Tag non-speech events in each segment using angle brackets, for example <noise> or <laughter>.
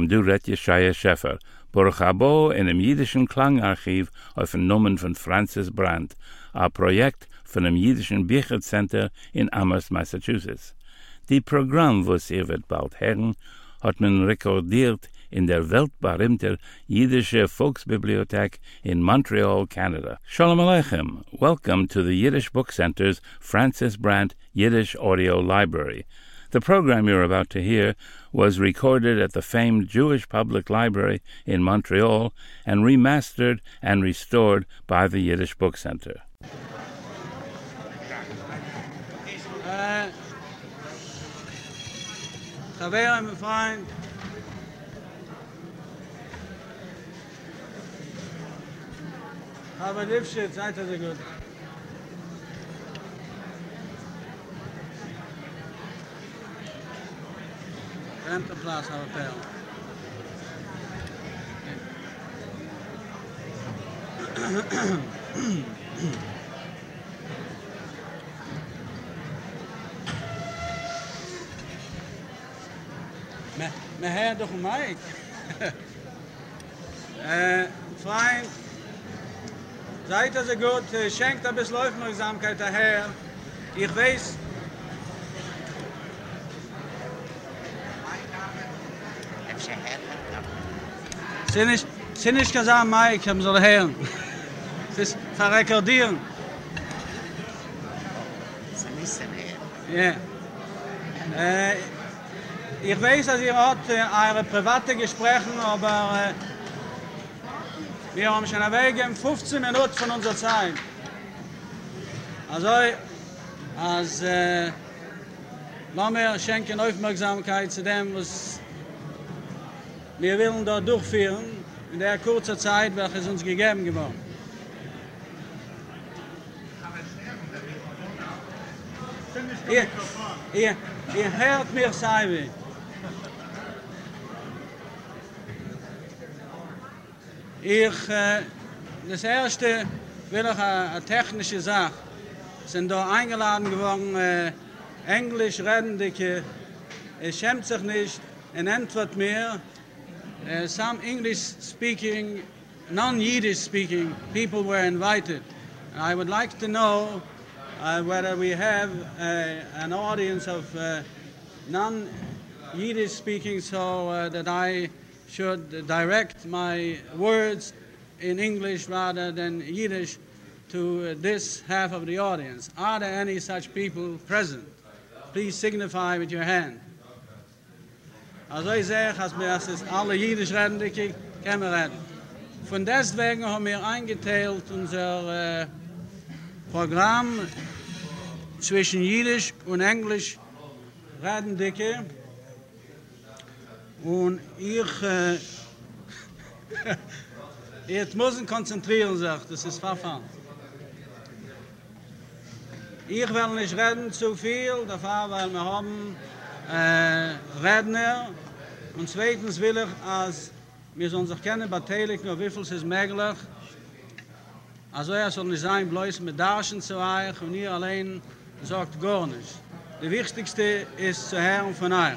Aleichem, du rett Yeshaya Scheffer. Baruch Habo in dem jüdischen Klangarchiv aufgenommen von Francis Brandt, a Projekt von dem jüdischen Bicher Center in Amherst, Massachusetts. Die Programm, was ihr wird bald hören, hat man rekordiert in der weltberühmte jüdische Volksbibliothek in Montreal, Canada. Shalom Aleichem. Welcome to the Yiddish Book Center's Francis Brandt Yiddish Audio Library. The program you're about to hear was recorded at the famed Jewish Public Library in Montreal and remastered and restored by the Yiddish Book Center. Freund. Aber Lipschitz, seid ihr so gut. Rentenplaats aan het peil. <coughs> Me, me her doch meik. äh, fein. Seid also gut, schenkt ein bisschen Aufmerksamkeit daher. Ich weiß, sind nicht, sind nicht gesagt, Mike, haben soll hören. Es ist verrekordieren. Ja. Äh, ich weiß, dass ihr habt äh, eure private Gespräche, aber äh, wir haben schon wegen 15 Minuten von unserer Zeit. Also, als äh, lassen wir schenken Aufmerksamkeit zu dem, was wir wollen dort durchführen in der kurzen Zeit, welche es uns gegeben geworden. Ihr, ihr, ihr hört mir, Saiwi. Ich, äh, das erste will ich eine technische Sache. Sind da eingeladen geworden, äh, Englisch redende, es schämt sich nicht, en antwort mir, uh, some English speaking, non Yiddish speaking people were invited. And I would like to know uh, whether we have uh, an audience of uh, non Yiddish speaking so uh, that I should direct my words in English rather than Yiddish to this half of the audience. Are there any such people present? Please signify with your hand. Also ich sage, als wir es alle Jüdisch reden, die können wir reden. Von deswegen haben wir eingeteilt unser äh, Programm zwischen Jüdisch und Englisch reden dicke. Und ich äh, <laughs> jetzt muss ich konzentrieren sich, das ist verfahren. Ich will nicht reden zu viel, dafür, weil wir haben äh, Redner. Und zweitens will ich, als wir uns auch kennen, beteiligt, nur wie viel es ist möglich. Also er soll nicht sein, bloß mit Darschen zu euch und ihr allein sagt gar nichts. Die wichtigste ist zu hören von euch.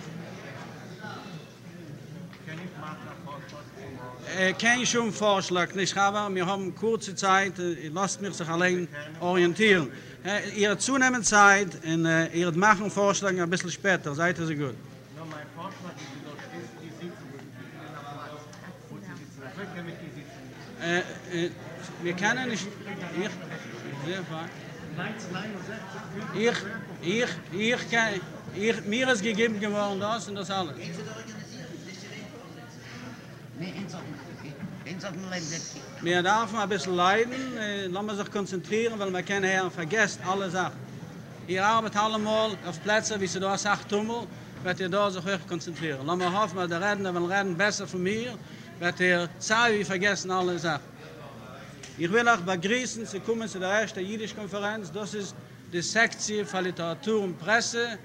Äh, kein schon Vorschlag, nicht aber wir haben kurze Zeit, äh, lasst mich sich allein orientieren. Äh, ihr zunehmend Zeit und äh, ihr machen Vorschläge ein bisschen später, seid ihr so gut. No, mein Vorschlag ist, die Sitzung, wo die sitzen. Mit die sitzen. Äh, äh, wir kennen nicht, ich, sehr fein. Ich, ich, ich, kann, ich, mir ist gegeben geworden das und das alles. Wir dürfen ein bisschen leiden, äh, lassen wir sich konzentrieren, weil wir können hier vergessen alle Sachen. Ihr arbeitet allemal auf Plätze, wie sie da sagt, Tummel, wird ihr da sich wirklich konzentrieren. Lassen wir hoffen, dass der Redner will reden besser von mir, wird ihr sei wie vergessen alle Sachen. Ich will auch begrüßen, Sie kommen zu der ersten Jiddisch-Konferenz. Das ist die Sektion für Literatur und Presse.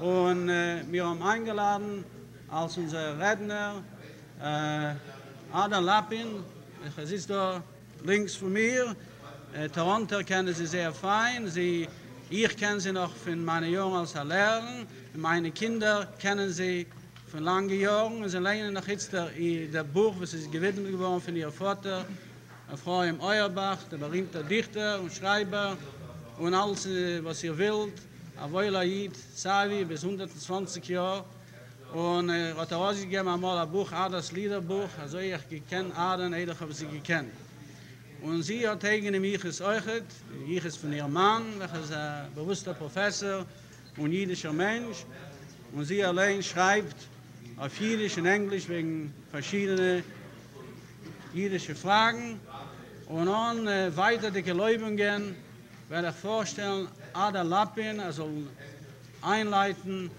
Und äh, wir haben eingeladen als unser Redner äh, Ada Lappin. Er sitzt da links von mir. Äh, Toronto kennen Sie sehr fein. Sie, ich kenne Sie noch von meinen Jungen als Lehrer. Meine Kinder kennen Sie von langen Jahren. Und alleine noch jetzt der, der Buch, was ist gewidmet geworden von ihrem Vater, Frau im Euerbach, der berühmte Dichter und Schreiber und alles, äh, was ihr wollt. Avoila Yid, Savi, bis 120 Jahre. Und er hat ausgegeben einmal ein Buch, Adas Liederbuch, also ich gekenne Aden, jeder habe sie gekannt. Und sie hat eigene Miches Euchet, Miches von ihrem Mann, welcher ist ein bewusster Professor und jüdischer Mensch. Und sie allein schreibt auf Jüdisch und Englisch wegen verschiedenen jüdischen Fragen. Und dann äh, weiter die Geläubungen werde ich vorstellen, Ada Lappin, also einleiten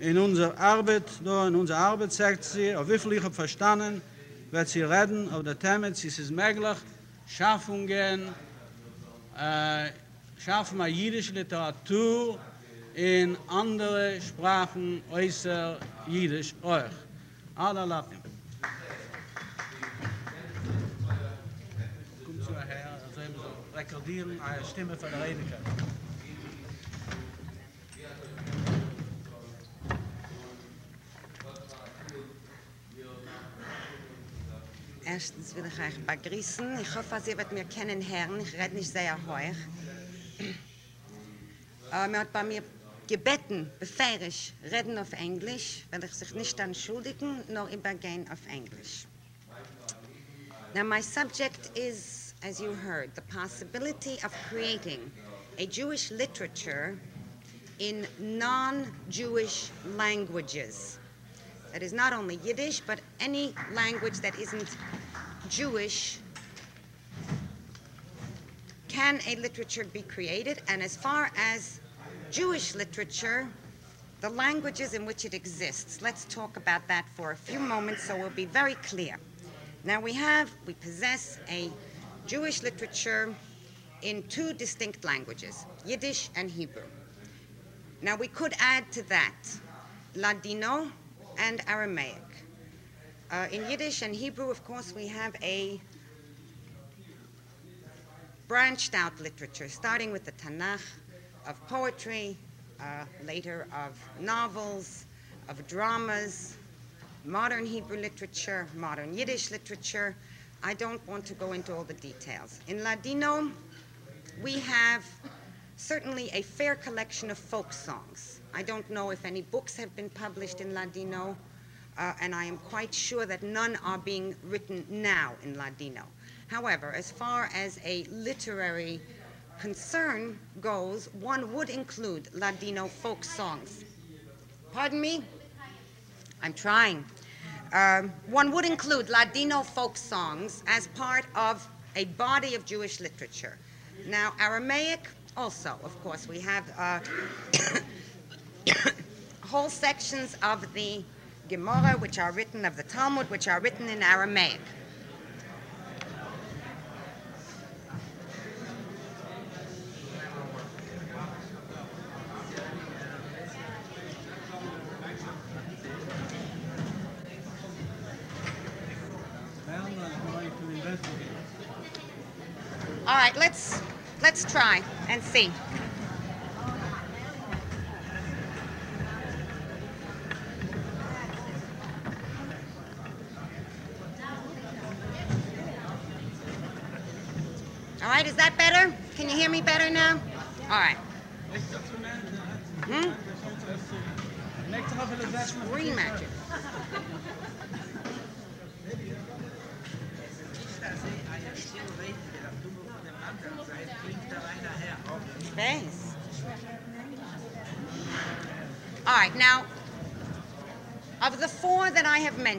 in unsere Arbeit, da in unsere Arbeit sagt sie, auf wie viel ich habe verstanden, wird sie reden auf der Themen, es ist möglich, Schaffungen, äh, schaffen wir jüdische Literatur in andere Sprachen äußer Jiddisch euch. Ada Lappin. Kommt zu her, also eben so rekordieren, eine Stimme von der Rediger. Erstens will ich euch begrüßen. Ich hoffe, Sie wird mir kennen. Ich rede nicht sehr hoch. Äh, man hat bei mir gebeten, befehlig, reden auf Englisch, weil ich sich nicht entschuldigen, nur übergehen auf Englisch. Now, my subject is, as you heard, the possibility of creating a Jewish literature in non-Jewish languages. That is not only Yiddish, but any language that isn't Jewish. Can a literature be created? And as far as Jewish literature, the languages in which it exists, let's talk about that for a few moments so we'll be very clear. Now we have, we possess a Jewish literature in two distinct languages, Yiddish and Hebrew. Now we could add to that Ladino and Aramaic. Uh, in Yiddish and Hebrew, of course, we have a branched out literature, starting with the Tanakh, of poetry, uh, later of novels, of dramas, modern Hebrew literature, modern Yiddish literature. I don't want to go into all the details. In Ladino, we have certainly a fair collection of folk songs. I don't know if any books have been published in Ladino, uh, and I am quite sure that none are being written now in Ladino. However, as far as a literary concern goes, one would include Ladino folk songs. Pardon me? I'm trying. Um, one would include Ladino folk songs as part of a body of Jewish literature. Now, Aramaic, also, of course, we have uh, <coughs> <coughs> whole sections of the Gemara, which are written, of the Talmud, which are written in Aramaic. All right, let's let's try and see.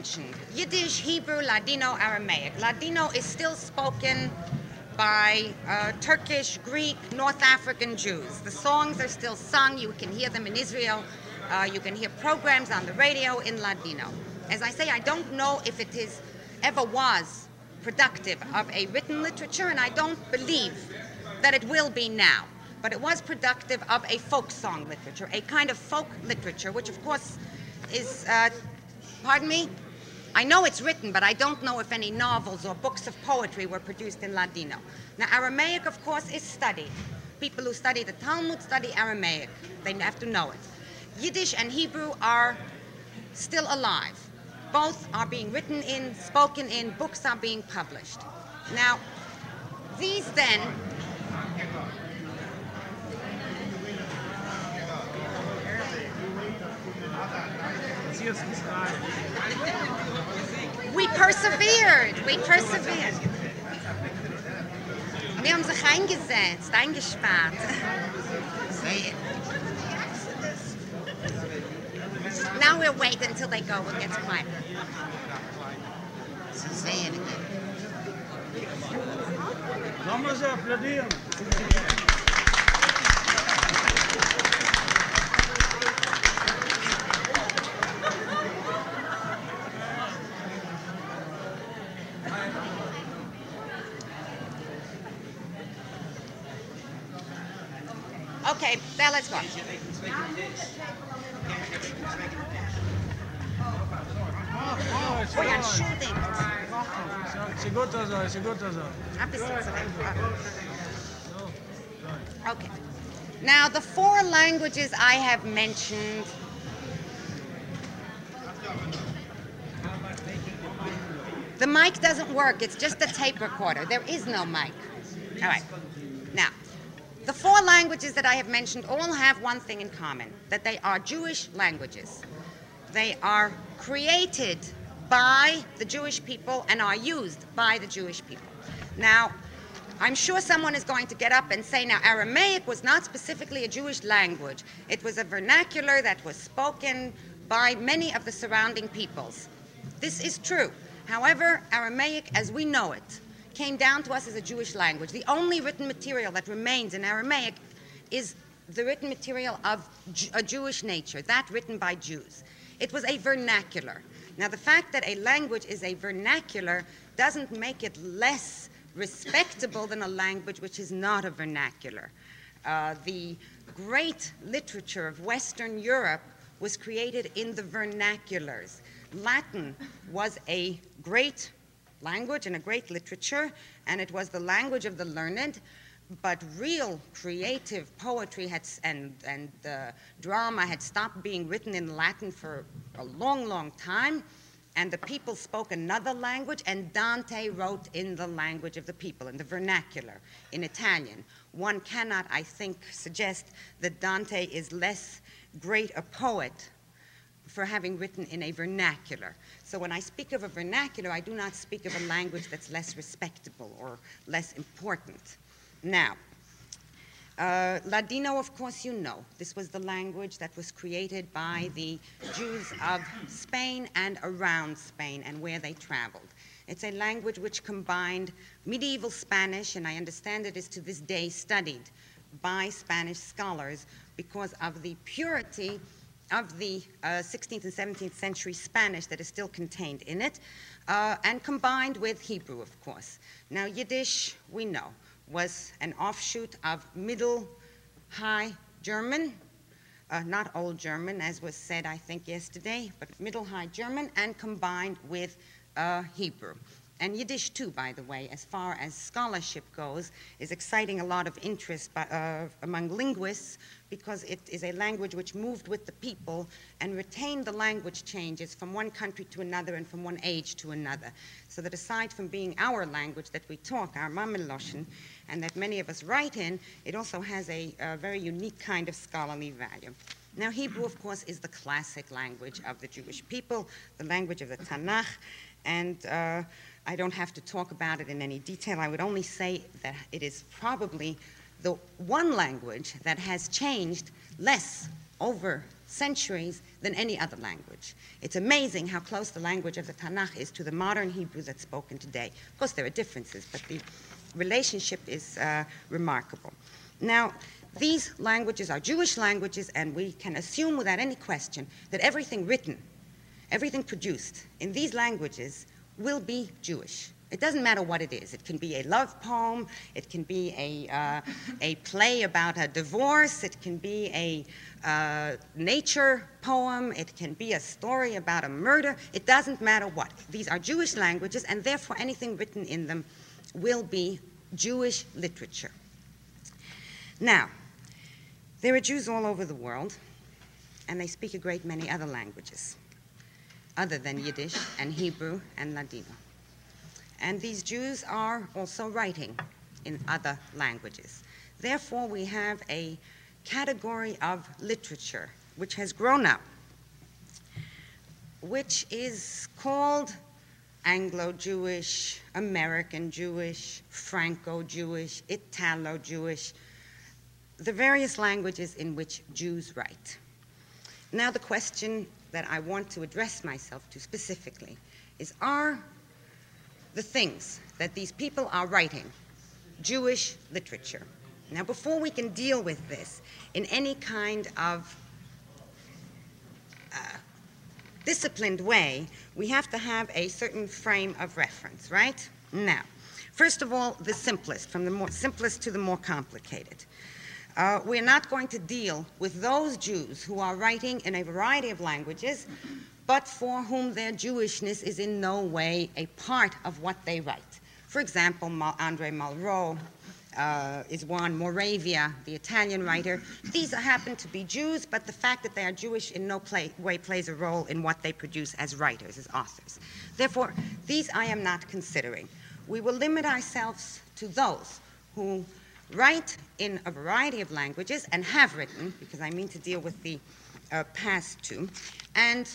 Mentioned Yiddish, Hebrew, Ladino, Aramaic Ladino is still spoken by uh, Turkish, Greek, North African Jews. The songs are still sung. You can hear them in Israel. Uh, you can hear programs on the radio in Ladino. As I say, I don't know if it is ever was productive of a written literature, and I don't believe that it will be now. But it was productive of a folk song literature, a kind of folk literature, which of course is, uh, pardon me? I know it's written, but I don't know if any novels or books of poetry were produced in Ladino. Now, Aramaic, of course, is studied. People who study the Talmud study Aramaic. They have to know it. Yiddish and Hebrew are still alive. Both are being written in, spoken in, books are being published. Now, these then We persevered. We persevered. Wir haben sich eingesetzt, eingesperrt. Now we'll wait until they go. We'll get quiet. Say it again. Sollen wir sie let's go. Zurück. Okay. Now, the four languages I have mentioned The mic doesn't work. It's just a tape recorder. There is no mic. All right. The four languages that I have mentioned all have one thing in common that they are Jewish languages. They are created by the Jewish people and are used by the Jewish people. Now, I'm sure someone is going to get up and say, now, Aramaic was not specifically a Jewish language. It was a vernacular that was spoken by many of the surrounding peoples. This is true. However, Aramaic, as we know it, came down to us as a Jewish language. The only written material that remains in Aramaic is the written material of a Jewish nature, that written by Jews. It was a vernacular. Now, the fact that a language is a vernacular doesn't make it less respectable than a language which is not a vernacular. Uh, the great literature of Western Europe was created in the vernaculars. Latin was a great language and a great literature, and it was the language of the learned. But real creative poetry had, and, and uh, drama had stopped being written in Latin for a long, long time, and the people spoke another language, and Dante wrote in the language of the people, in the vernacular, in Italian. One cannot, I think, suggest that Dante is less great a poet for having written in a vernacular. So when I speak of a vernacular, I do not speak of a language that's less respectable or less important. Now, uh, Ladino, of course, you know. This was the language that was created by the Jews of Spain and around Spain and where they traveled. It's a language which combined medieval Spanish, and I understand it is to this day studied by Spanish scholars because of the purity of the uh, 16th and 17th century Spanish that is still contained in it, uh, and combined with Hebrew, of course. Now, Yiddish, we know, was an offshoot of Middle High German, uh, not Old German, as was said, I think, yesterday, but Middle High German, and combined with uh, Hebrew. And Yiddish, too, by the way, as far as scholarship goes, is exciting a lot of interest by, uh, among linguists because it is a language which moved with the people and retained the language changes from one country to another and from one age to another. So that aside from being our language that we talk, our Mameloshen, and that many of us write in, it also has a, a very unique kind of scholarly value. Now, Hebrew, of course, is the classic language of the Jewish people, the language of the Tanakh, and uh, I don't have to talk about it in any detail. I would only say that it is probably the one language that has changed less over centuries than any other language. It's amazing how close the language of the Tanakh is to the modern Hebrew that's spoken today. Of course, there are differences, but the relationship is uh, remarkable. Now, these languages are Jewish languages, and we can assume without any question that everything written, everything produced in these languages will be Jewish. It doesn't matter what it is. It can be a love poem, it can be a, uh, a play about a divorce, it can be a uh, nature poem, it can be a story about a murder. It doesn't matter what. These are Jewish languages, and therefore anything written in them will be Jewish literature. Now, there are Jews all over the world, and they speak a great many other languages. Other than Yiddish and Hebrew and Ladino. And these Jews are also writing in other languages. Therefore, we have a category of literature which has grown up, which is called Anglo Jewish, American Jewish, Franco Jewish, Italo Jewish, the various languages in which Jews write. Now, the question that I want to address myself to specifically is Are the things that these people are writing Jewish literature? Now, before we can deal with this in any kind of uh, disciplined way, we have to have a certain frame of reference, right? Now, first of all, the simplest, from the more simplest to the more complicated. Uh, we're not going to deal with those Jews who are writing in a variety of languages, but for whom their Jewishness is in no way a part of what they write. For example, Andre Malraux uh, is one, Moravia, the Italian writer. These happen to be Jews, but the fact that they are Jewish in no play, way plays a role in what they produce as writers, as authors. Therefore, these I am not considering. We will limit ourselves to those who write in a variety of languages and have written, because I mean to deal with the uh, past too, and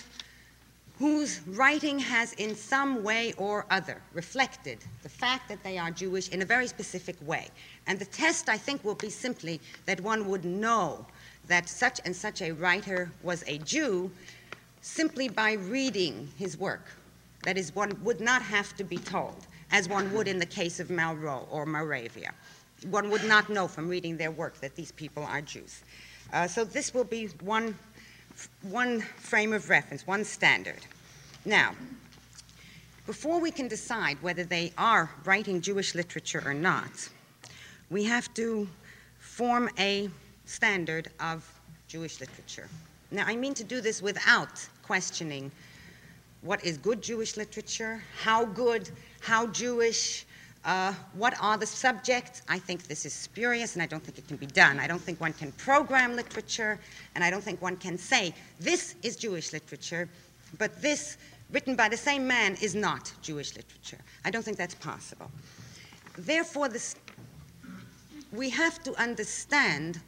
whose writing has in some way or other reflected the fact that they are Jewish in a very specific way. And the test, I think, will be simply that one would know that such and such a writer was a Jew simply by reading his work. That is, one would not have to be told, as one would in the case of Malraux or Moravia one would not know from reading their work that these people are Jews. Uh, so this will be one, one frame of reference, one standard. Now, before we can decide whether they are writing Jewish literature or not, we have to form a standard of Jewish literature. Now, I mean to do this without questioning what is good Jewish literature, how good, how Jewish, uh, what are the subjects? I think this is spurious and I don't think it can be done. I don't think one can program literature and I don't think one can say this is Jewish literature, but this, written by the same man, is not Jewish literature. I don't think that's possible. Therefore, this, we have to understand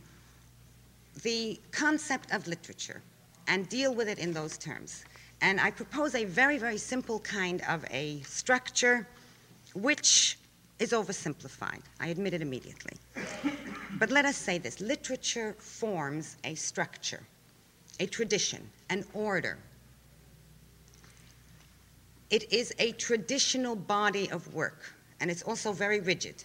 the concept of literature and deal with it in those terms. And I propose a very, very simple kind of a structure which is oversimplified. I admit it immediately. But let us say this literature forms a structure, a tradition, an order. It is a traditional body of work, and it's also very rigid.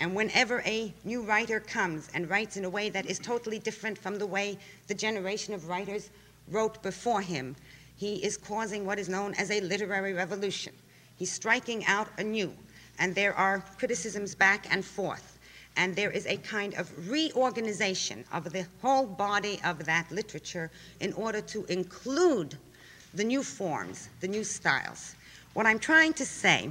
And whenever a new writer comes and writes in a way that is totally different from the way the generation of writers wrote before him, he is causing what is known as a literary revolution. He's striking out anew and there are criticisms back and forth. And there is a kind of reorganization of the whole body of that literature in order to include the new forms, the new styles. What I'm trying to say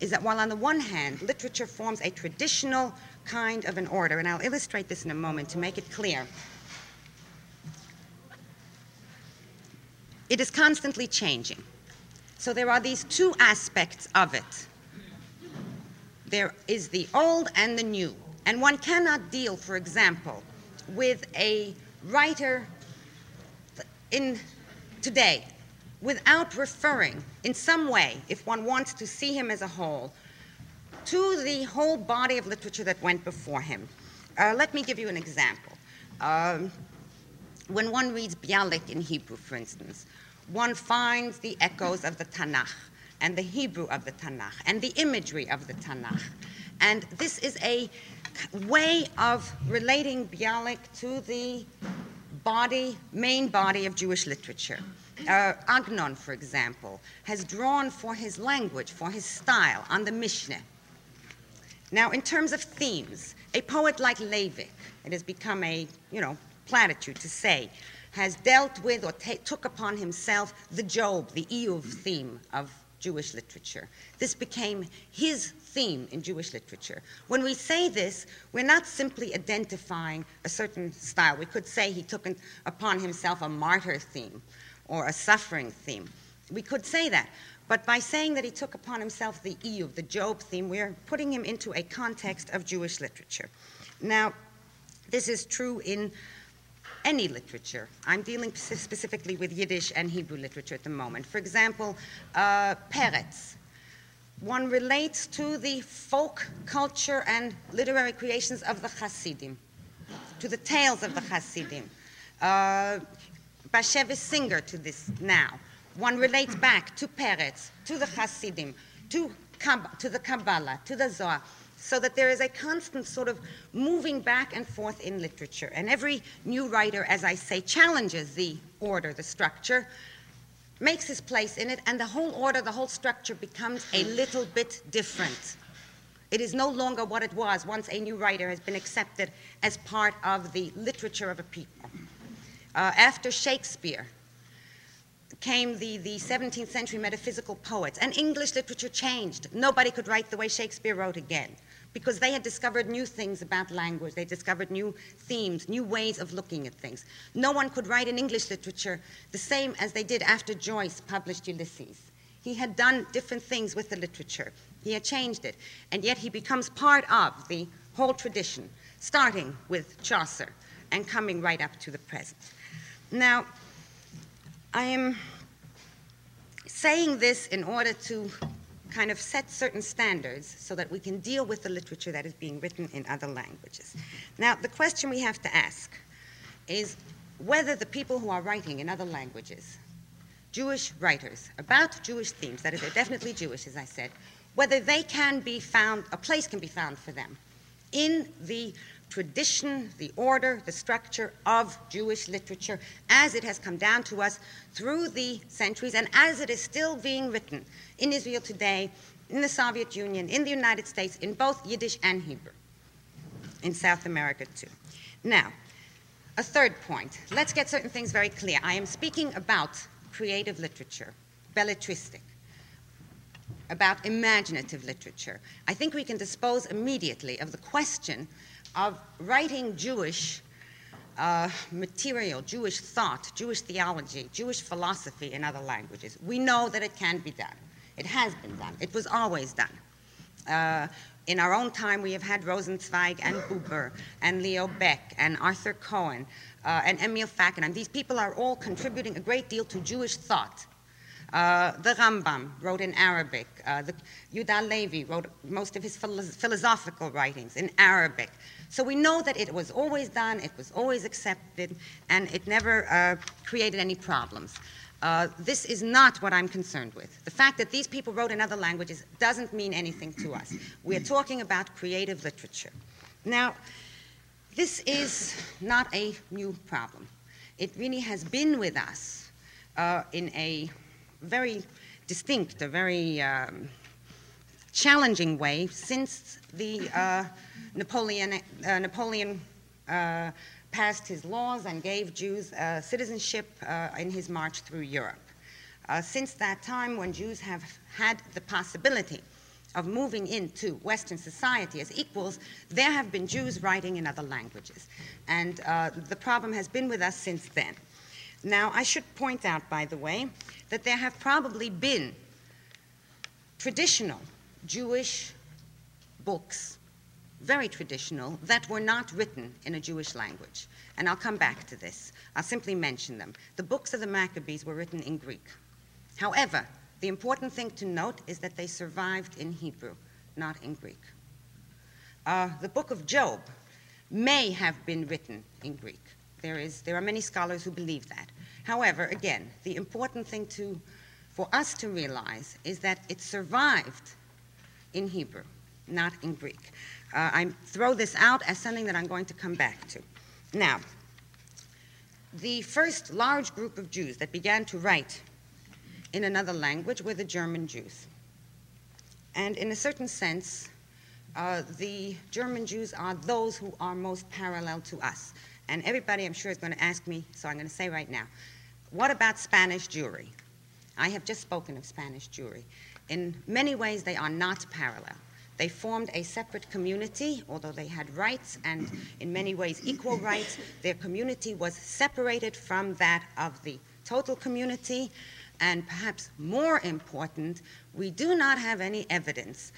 is that while on the one hand, literature forms a traditional kind of an order, and I'll illustrate this in a moment to make it clear, it is constantly changing. So there are these two aspects of it there is the old and the new. And one cannot deal, for example, with a writer in today without referring in some way, if one wants to see him as a whole, to the whole body of literature that went before him. Uh, let me give you an example. Um, when one reads Bialik in Hebrew, for instance, one finds the echoes of the Tanakh and the Hebrew of the Tanakh and the imagery of the Tanakh. And this is a way of relating Bialik to the body, main body of Jewish literature. Uh, Agnon, for example, has drawn for his language, for his style, on the Mishnah. Now, in terms of themes, a poet like Leivik, it has become a, you know, platitude to say, has dealt with or took upon himself the Job, the Iyov theme of Jewish literature. This became his theme in Jewish literature. When we say this, we're not simply identifying a certain style. We could say he took upon himself a martyr theme. or a suffering theme. We could say that. But by saying that he took upon himself the Iyov, the Job theme, we're putting him into a context of Jewish literature. Now, this is true in any literature. I'm dealing specifically with Yiddish and Hebrew literature at the moment. For example, uh, Peretz. One relates to the folk culture and literary creations of the Hasidim, to the tales of the Hasidim. Uh, Bashevis Singer to this now. One relates back to Peretz, to the Hasidim, to, to the Kabbalah, to the Zohar so that there is a constant sort of moving back and forth in literature. And every new writer, as I say, challenges the order, the structure, makes his place in it, and the whole order, the whole structure becomes a little bit different. It is no longer what it was once a new writer has been accepted as part of the literature of a people. Uh, after Shakespeare, came the, the 17th century metaphysical poets, and English literature changed. Nobody could write the way Shakespeare wrote again because they had discovered new things about language. They discovered new themes, new ways of looking at things. No one could write in English literature the same as they did after Joyce published Ulysses. He had done different things with the literature, he had changed it, and yet he becomes part of the whole tradition, starting with Chaucer and coming right up to the present. Now, I am saying this in order to kind of set certain standards so that we can deal with the literature that is being written in other languages. Now, the question we have to ask is whether the people who are writing in other languages, Jewish writers about Jewish themes, that is, they're definitely Jewish, as I said, whether they can be found, a place can be found for them in the tradition, the order, the structure of Jewish literature as it has come down to us through the centuries and as it is still being written in Israel today, in the Soviet Union, in the United States, in both Yiddish and Hebrew, in South America too. Now, a third point. Let's get certain things very clear. I am speaking about creative literature, belletristic, about imaginative literature. I think we can dispose immediately of the question of writing Jewish uh, material, Jewish thought, Jewish theology, Jewish philosophy in other languages. We know that it can be done. It has been done. It was always done. Uh, in our own time, we have had Rosenzweig and Buber and Leo Baeck and Arthur Cohen uh, and Emil Fackenheim. These people are all contributing a great deal to Jewish thought. Uh, the Rambam wrote in Arabic. Uh, the Levi wrote most of his philosophical writings in Arabic. So we know that it was always done, it was always accepted, and it never uh, created any problems. Uh, this is not what I'm concerned with. The fact that these people wrote in other languages doesn't mean anything to us. We're talking about creative literature. Now, this is not a new problem. It really has been with us uh, in a very distinct, a very um, challenging way since the uh, Napoleon, uh, Napoleon uh, passed his laws and gave Jews uh, citizenship uh, in his march through Europe. Uh, since that time, when Jews have had the possibility of moving into Western society as equals, there have been Jews writing in other languages. And the problem has been with us since then. Now, I should point out, by the way, that there have probably been traditional Jewish books, very traditional, that were not written in a Jewish language. And I'll come back to this. I'll simply mention them. The books of the Maccabees were written in Greek. However, the important thing to note is that they survived in Hebrew, not in Greek. Uh, the book of Job may have been written in Greek. There, is, there are many scholars who believe that. However, again, the important thing to, for us to realize is that it survived in Hebrew, not in Greek. Uh, I throw this out as something that I'm going to come back to. Now, the first large group of Jews that began to write in another language were the German Jews. And in a certain sense, uh, the German Jews are those who are most parallel to us. And everybody, I'm sure, is going to ask me, so I'm going to say right now what about Spanish Jewry? I have just spoken of Spanish Jewry. In many ways, they are not parallel. They formed a separate community, although they had rights and, in many ways, equal rights. Their community was separated from that of the total community. And perhaps more important, we do not have any evidence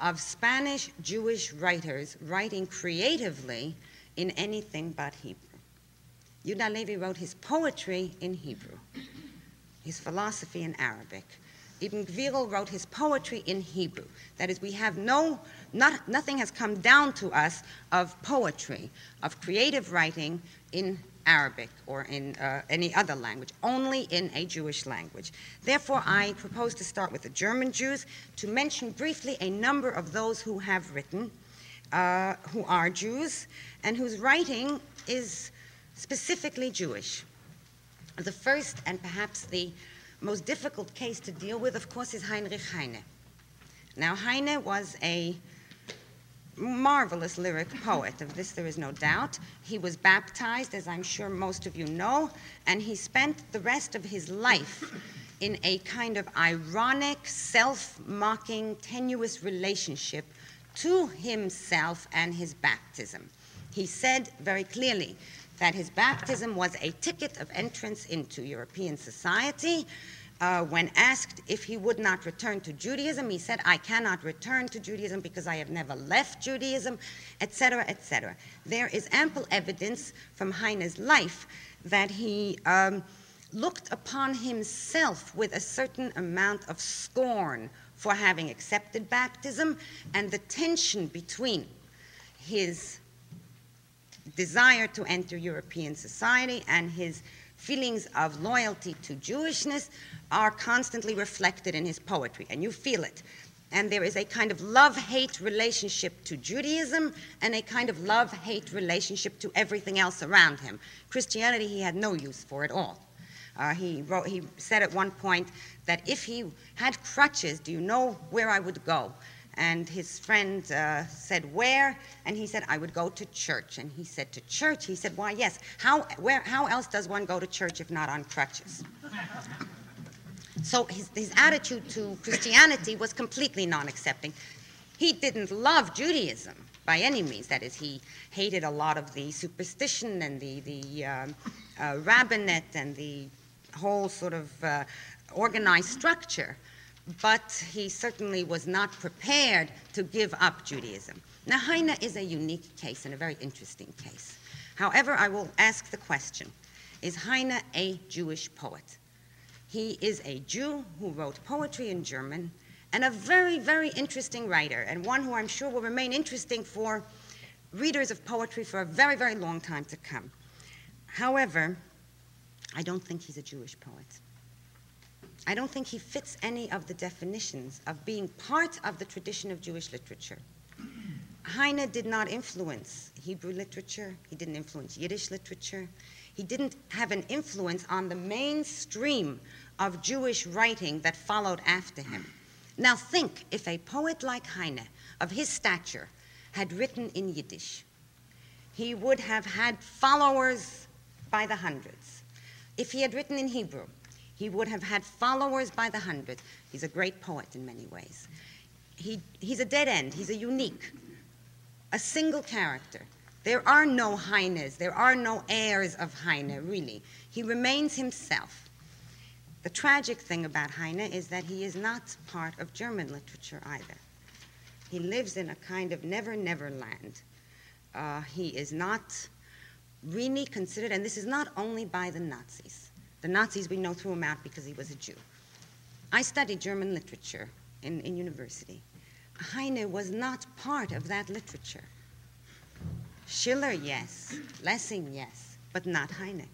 of Spanish Jewish writers writing creatively in anything but Hebrew. Yuda Levi wrote his poetry in Hebrew, his philosophy in Arabic. Ibn Gvirol wrote his poetry in Hebrew. That is, we have no, not, nothing has come down to us of poetry, of creative writing in Arabic or in uh, any other language, only in a Jewish language. Therefore, I propose to start with the German Jews to mention briefly a number of those who have written, uh, who are Jews, and whose writing is specifically Jewish. The first and perhaps the most difficult case to deal with, of course, is Heinrich Heine. Now, Heine was a marvelous lyric poet. Of this, there is no doubt. He was baptized, as I'm sure most of you know, and he spent the rest of his life in a kind of ironic, self mocking, tenuous relationship to himself and his baptism. He said very clearly that his baptism was a ticket of entrance into European society. Uh, when asked if he would not return to Judaism, he said, I cannot return to Judaism because I have never left Judaism, etc., etc. There is ample evidence from Heine's life that he um, looked upon himself with a certain amount of scorn for having accepted baptism and the tension between his desire to enter European society and his feelings of loyalty to Jewishness are constantly reflected in his poetry, and you feel it. And there is a kind of love hate relationship to Judaism and a kind of love hate relationship to everything else around him. Christianity, he had no use for at all. Uh, he, wrote, he said at one point that if he had crutches, do you know where I would go? And his friend uh, said, Where? And he said, I would go to church. And he said, To church? He said, Why, yes. How, where, how else does one go to church if not on crutches? so his, his attitude to Christianity was completely non accepting. He didn't love Judaism by any means. That is, he hated a lot of the superstition and the, the um, uh, rabbinate and the whole sort of uh, organized structure but he certainly was not prepared to give up Judaism. Now, Heine is a unique case and a very interesting case. However, I will ask the question Is Heine a Jewish poet? He is a Jew who wrote poetry in German and a very, very interesting writer, and one who I'm sure will remain interesting for readers of poetry for a very, very long time to come. However, I don't think he's a Jewish poet. I don't think he fits any of the definitions of being part of the tradition of Jewish literature. Heine did not influence Hebrew literature, he didn't influence Yiddish literature, he didn't have an influence on the mainstream of Jewish writing that followed after him. Now, think if a poet like Heine, of his stature, had written in Yiddish, he would have had followers by the hundreds. If he had written in Hebrew, he would have had followers by the hundred. He's a great poet in many ways. He, he's a dead end, he's a unique, a single character. There are no Heines, there are no heirs of Heine, really. He remains himself. The tragic thing about Heine is that he is not part of German literature either. He lives in a kind of never never land. Uh, he is not really considered, and this is not only by the Nazis. The Nazis, we know, threw him out because he was a Jew. I studied German literature in, in university. Heine was not part of that literature. Schiller, yes. Lessing, yes. But not Heine.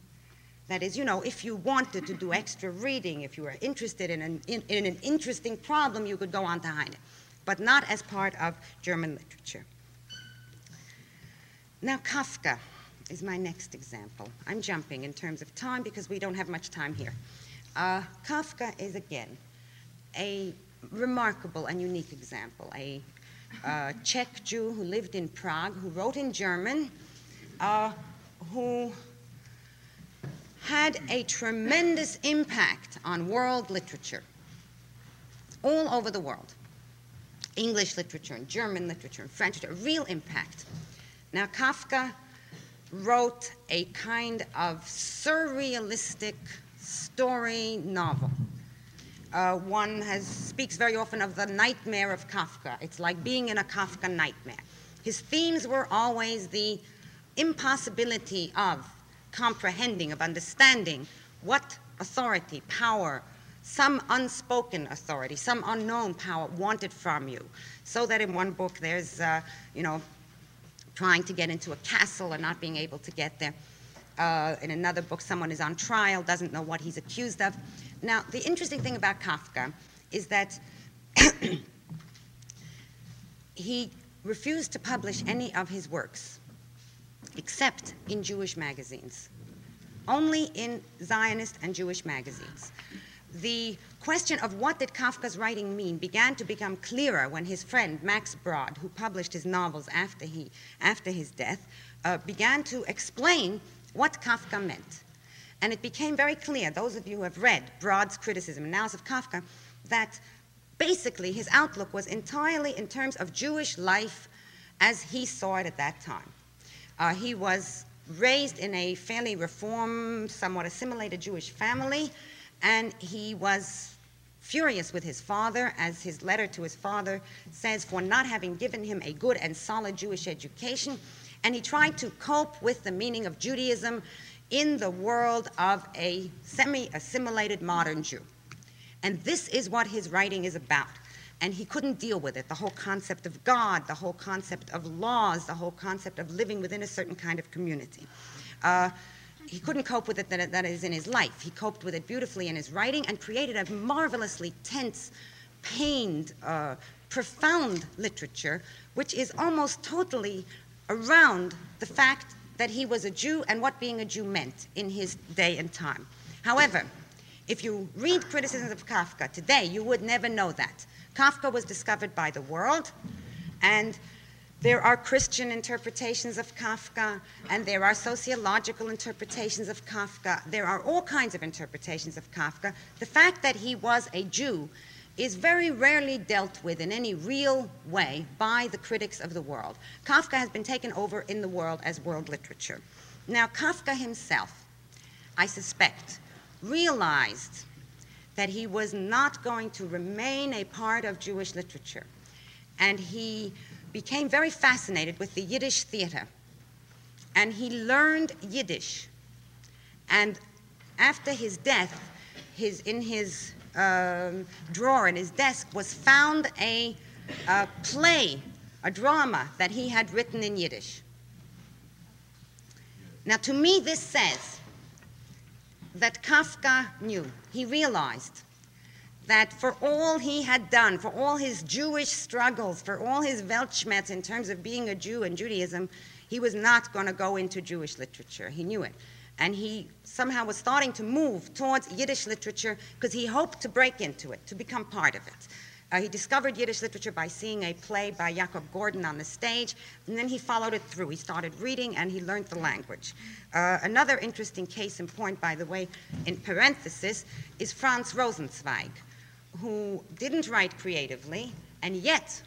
That is, you know, if you wanted to do extra reading, if you were interested in an, in, in an interesting problem, you could go on to Heine, but not as part of German literature. Now, Kafka is my next example. I'm jumping in terms of time because we don't have much time here. Uh, Kafka is again a remarkable and unique example. A uh, Czech Jew who lived in Prague, who wrote in German, uh, who had a tremendous impact on world literature all over the world. English literature and German literature and French literature, a real impact. Now, Kafka wrote a kind of surrealistic, story novel. Uh, one has, speaks very often of the nightmare of Kafka. It's like being in a Kafka nightmare. His themes were always the impossibility of comprehending, of understanding what authority, power, some unspoken authority, some unknown power wanted from you. So that in one book there's, uh, you know, trying to get into a castle and not being able to get there. Uh, in another book, someone is on trial, doesn't know what he's accused of. Now, the interesting thing about Kafka is that <coughs> he refused to publish any of his works except in Jewish magazines, only in Zionist and Jewish magazines. The question of what did Kafka's writing mean began to become clearer when his friend Max Brod, who published his novels after, he, after his death, uh, began to explain what Kafka meant. And it became very clear, those of you who have read Brod's criticism and analysis of Kafka, that basically his outlook was entirely in terms of Jewish life as he saw it at that time. Uh, he was raised in a fairly reformed, somewhat assimilated Jewish family, and he was furious with his father, as his letter to his father says, for not having given him a good and solid Jewish education. And he tried to cope with the meaning of Judaism in the world of a semi assimilated modern Jew. And this is what his writing is about. And he couldn't deal with it the whole concept of God, the whole concept of laws, the whole concept of living within a certain kind of community. Uh, he couldn't cope with it that, that is in his life. He coped with it beautifully in his writing and created a marvelously tense, pained, uh, profound literature, which is almost totally around the fact that he was a Jew and what being a Jew meant in his day and time. However, if you read criticisms of Kafka today, you would never know that. Kafka was discovered by the world, and there are Christian interpretations of Kafka, and there are sociological interpretations of Kafka. There are all kinds of interpretations of Kafka. The fact that he was a Jew is very rarely dealt with in any real way by the critics of the world. Kafka has been taken over in the world as world literature. Now, Kafka himself, I suspect, realized that he was not going to remain a part of Jewish literature. And he became very fascinated with the Yiddish theater. And he learned Yiddish. And after his death, his, in his um, drawer in his desk was found a, a play, a drama that he had written in Yiddish. Now, to me, this says that Kafka knew, he realized that for all he had done, for all his Jewish struggles, for all his Weltschmerz in terms of being a Jew and Judaism, he was not going to go into Jewish literature. He knew it. And he somehow was starting to move towards Yiddish literature because he hoped to break into it, to become part of it. Uh, he discovered Yiddish literature by seeing a play by Jacob Gordin on the stage, and then he followed it through. He started reading and he learned the language. Uh, another interesting case in point, by the way, in parenthesis, is Franz Rosenzweig, who didn't write creatively and yet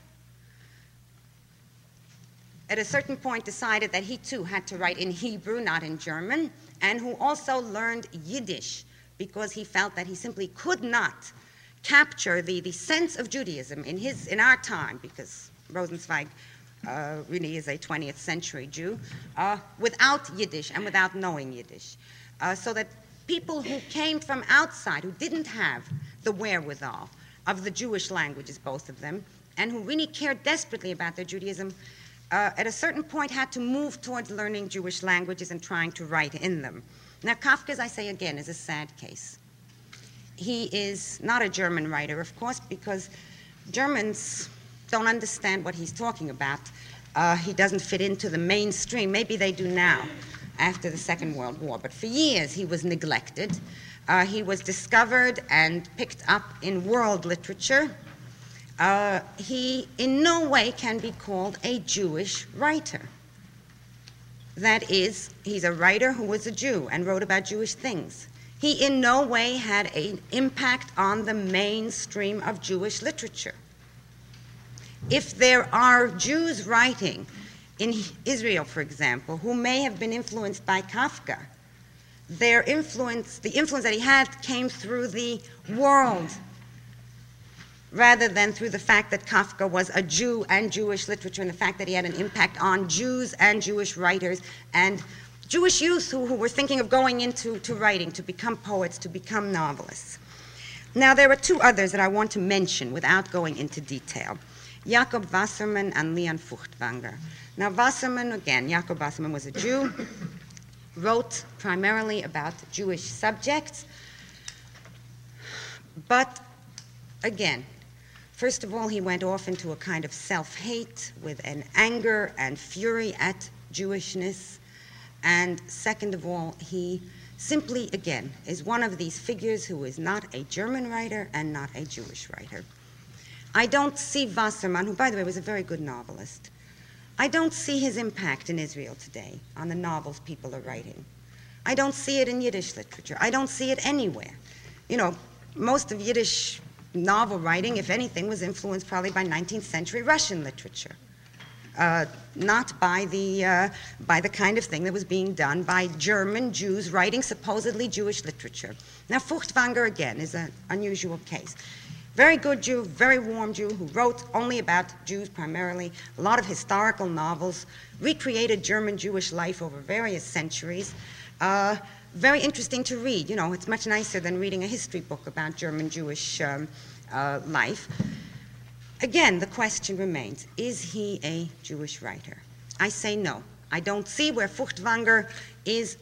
at a certain point decided that he too had to write in Hebrew, not in German, and who also learned Yiddish because he felt that he simply could not capture the, the sense of Judaism in, his, in our time, because Rosenzweig uh, really is a 20th century Jew, uh, without Yiddish and without knowing Yiddish. Uh, so that people who came from outside, who didn't have the wherewithal of the Jewish languages, both of them, and who really cared desperately about their Judaism, uh, at a certain point had to move towards learning Jewish languages and trying to write in them. Now, Kafka, as I say again, is a sad case. He is not a German writer, of course, because Germans don't understand what he's talking about. Uh, he doesn't fit into the mainstream. Maybe they do now after the Second World War, but for years he was neglected. Uh, he was discovered and picked up in world literature uh, he in no way can be called a Jewish writer. That is, he's a writer who was a Jew and wrote about Jewish things. He in no way had an impact on the mainstream of Jewish literature. If there are Jews writing in Israel, for example, who may have been influenced by Kafka, their influence, the influence that he had, came through the world rather than through the fact that Kafka was a Jew and Jewish literature and the fact that he had an impact on Jews and Jewish writers and Jewish youth who, who were thinking of going into to writing, to become poets, to become novelists. Now, there are two others that I want to mention without going into detail Jakob Wassermann and Leon Feuchtwanger. Now, Wassermann, again, Jakob Wassermann was a Jew, wrote primarily about Jewish subjects, but again, first of all, he went off into a kind of self hate with an anger and fury at Jewishness. And second of all, he simply, again, is one of these figures who is not a German writer and not a Jewish writer. I don't see Wasserman, who, by the way, was a very good novelist, I don't see his impact in Israel today on the novels people are writing. I don't see it in Yiddish literature. I don't see it anywhere. You know, most of Yiddish novel writing, if anything, was influenced probably by 19th century Russian literature. Uh, not by the, uh, by the kind of thing that was being done by German Jews writing supposedly Jewish literature. Now, Feuchtwanger, again, is an unusual case. Very good Jew, very warm Jew, who wrote only about Jews primarily, a lot of historical novels, recreated German Jewish life over various centuries. Uh, very interesting to read. You know, it's much nicer than reading a history book about German Jewish um, uh, life. Again, the question remains is he a Jewish writer? I say no. I don't see where Feuchtwanger is,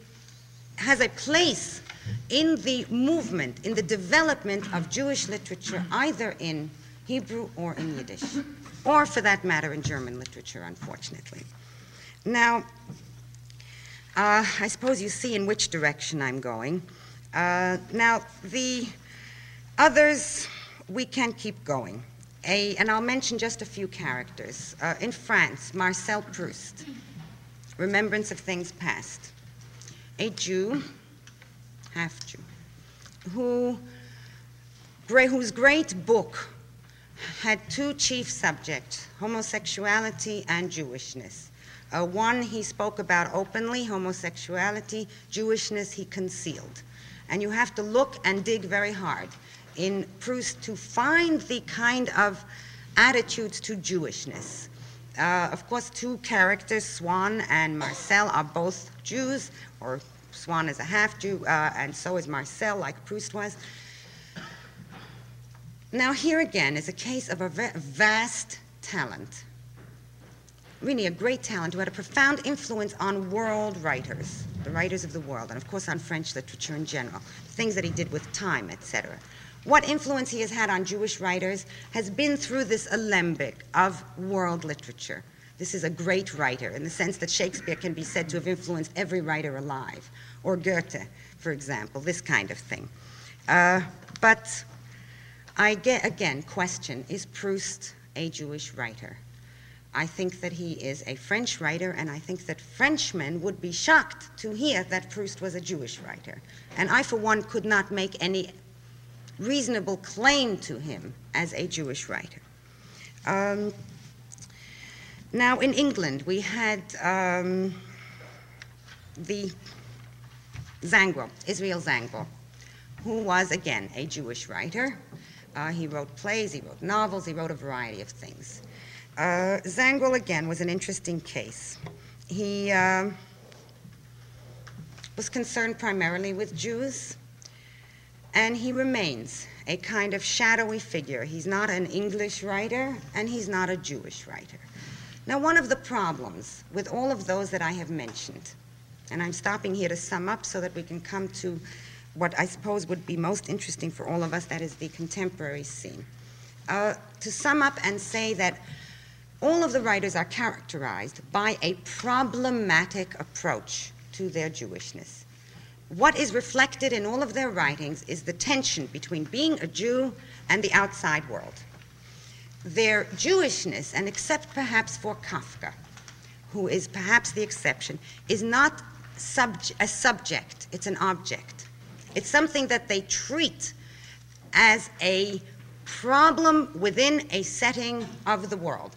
has a place in the movement, in the development of Jewish literature, either in Hebrew or in Yiddish, or for that matter, in German literature, unfortunately. Now, uh, I suppose you see in which direction I'm going. Uh, now, the others, we can keep going. A, and I'll mention just a few characters. Uh, in France, Marcel Proust, Remembrance of Things Past. A Jew half Jew, who, whose great book had two chief subjects homosexuality and Jewishness. Uh, one he spoke about openly, homosexuality, Jewishness he concealed. And you have to look and dig very hard in Proust to find the kind of attitudes to Jewishness. Uh, of course, two characters, Swann and Marcel, are both Jews or Swann is a half Jew, uh, and so is Marcel, like Proust was. Now, here again is a case of a vast talent, really a great talent who had a profound influence on world writers, the writers of the world, and of course on French literature in general, things that he did with time, etc. What influence he has had on Jewish writers has been through this alembic of world literature. This is a great writer in the sense that Shakespeare can be said to have influenced every writer alive or Goethe, for example, this kind of thing. Uh, but I get, again, question is Proust a Jewish writer? I think that he is a French writer, and I think that Frenchmen would be shocked to hear that Proust was a Jewish writer. And I, for one, could not make any reasonable claim to him as a Jewish writer. Um, now, in England, we had um, the Zangwill, Israel Zangwill, who was, again, a Jewish writer. Uh, he wrote plays, he wrote novels, he wrote a variety of things. Uh, Zangwill, again, was an interesting case. He uh, was concerned primarily with Jews, and he remains a kind of shadowy figure. He's not an English writer, and he's not a Jewish writer. Now, one of the problems with all of those that I have mentioned and I'm stopping here to sum up so that we can come to what I suppose would be most interesting for all of us that is the contemporary scene. Uh, to sum up and say that all of the writers are characterized by a problematic approach to their Jewishness. What is reflected in all of their writings is the tension between being a Jew and the outside world. Their Jewishness, and except perhaps for Kafka, who is perhaps the exception, is not a subject, it's an object. It's something that they treat as a problem within a setting of the world.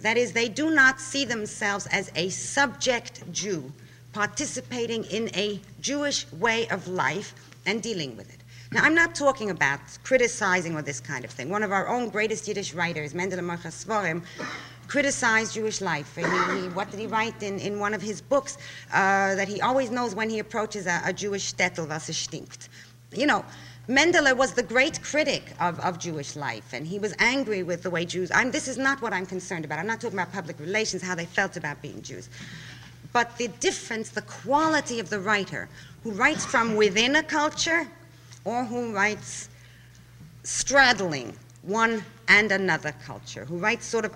That is, they do not see themselves as a subject Jew participating in a Jewish way of life and dealing with it. Now, I'm not talking about criticizing or this kind of thing. One of our own greatest Yiddish writers, Mendele Sforim, criticized Jewish life. He, he, what did he write in, in one of his books? Uh, that he always knows when he approaches a, a Jewish shtetl, was es stinkt. You know, Mendele was the great critic of, of Jewish life, and he was angry with the way Jews. I'm, this is not what I'm concerned about. I'm not talking about public relations, how they felt about being Jews. But the difference, the quality of the writer who writes from within a culture or who writes straddling one and another culture, who writes sort of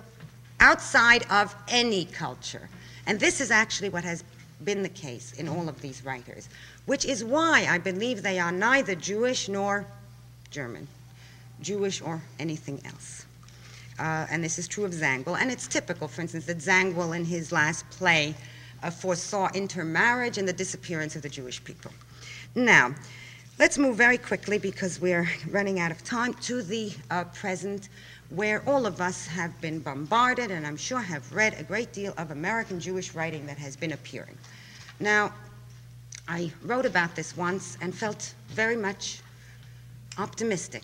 outside of any culture. And this is actually what has been the case in all of these writers which is why I believe they are neither Jewish nor German, Jewish or anything else. Uh, and this is true of Zangwill. And it's typical, for instance, that Zangwill in his last play uh, foresaw intermarriage and the disappearance of the Jewish people. Now, let's move very quickly because we're running out of time to the uh, present where all of us have been bombarded and I'm sure have read a great deal of American Jewish writing that has been appearing. Now, I wrote about this once and felt very much optimistic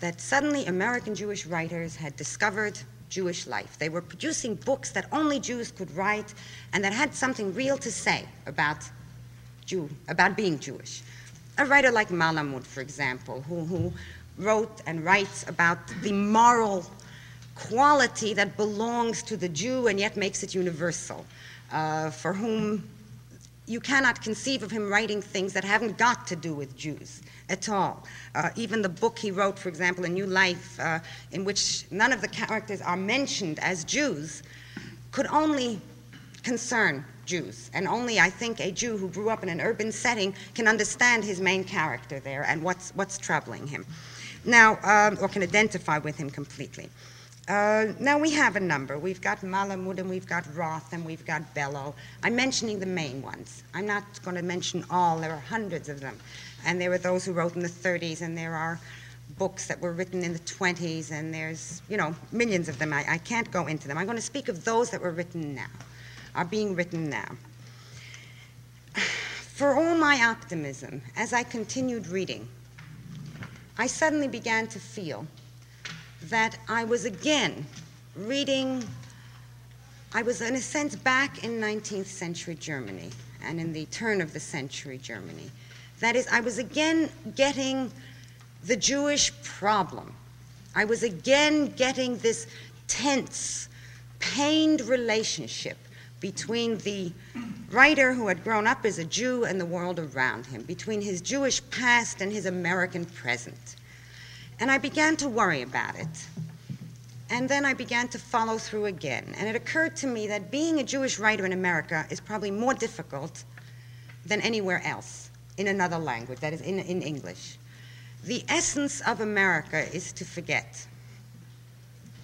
that suddenly American Jewish writers had discovered Jewish life. They were producing books that only Jews could write and that had something real to say about Jew, about being Jewish. A writer like Malamud, for example, who, who wrote and writes about the moral quality that belongs to the Jew and yet makes it universal, uh, for whom you cannot conceive of him writing things that haven't got to do with Jews at all. Uh, even the book he wrote, for example, A New Life, uh, in which none of the characters are mentioned as Jews, could only concern Jews. And only, I think, a Jew who grew up in an urban setting can understand his main character there and what's, what's troubling him. Now, um, or can identify with him completely. Uh, now we have a number. We've got Malamud and we've got Roth and we've got Bellow. I'm mentioning the main ones. I'm not going to mention all. There are hundreds of them. And there were those who wrote in the 30s and there are books that were written in the 20s and there's, you know, millions of them. I, I can't go into them. I'm going to speak of those that were written now, are being written now. <sighs> For all my optimism, as I continued reading, I suddenly began to feel that I was again reading, I was in a sense back in 19th century Germany and in the turn of the century Germany. That is, I was again getting the Jewish problem. I was again getting this tense, pained relationship between the writer who had grown up as a Jew and the world around him, between his Jewish past and his American present. And I began to worry about it. And then I began to follow through again. And it occurred to me that being a Jewish writer in America is probably more difficult than anywhere else in another language, that is, in, in English. The essence of America is to forget.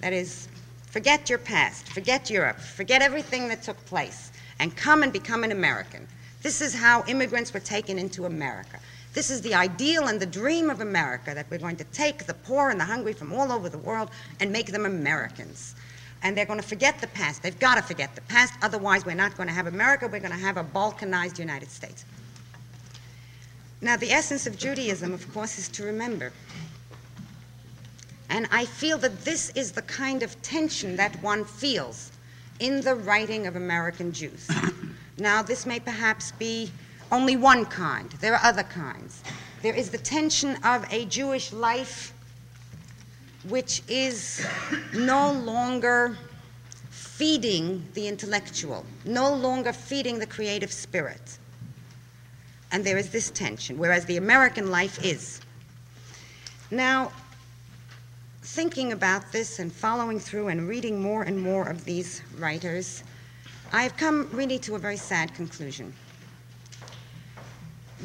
That is, forget your past, forget Europe, forget everything that took place, and come and become an American. This is how immigrants were taken into America. This is the ideal and the dream of America that we're going to take the poor and the hungry from all over the world and make them Americans. And they're going to forget the past. They've got to forget the past, otherwise, we're not going to have America, we're going to have a balkanized United States. Now, the essence of Judaism, of course, is to remember. And I feel that this is the kind of tension that one feels in the writing of American Jews. <coughs> now, this may perhaps be only one kind. There are other kinds. There is the tension of a Jewish life which is no longer feeding the intellectual, no longer feeding the creative spirit. And there is this tension, whereas the American life is. Now, thinking about this and following through and reading more and more of these writers, I've come really to a very sad conclusion.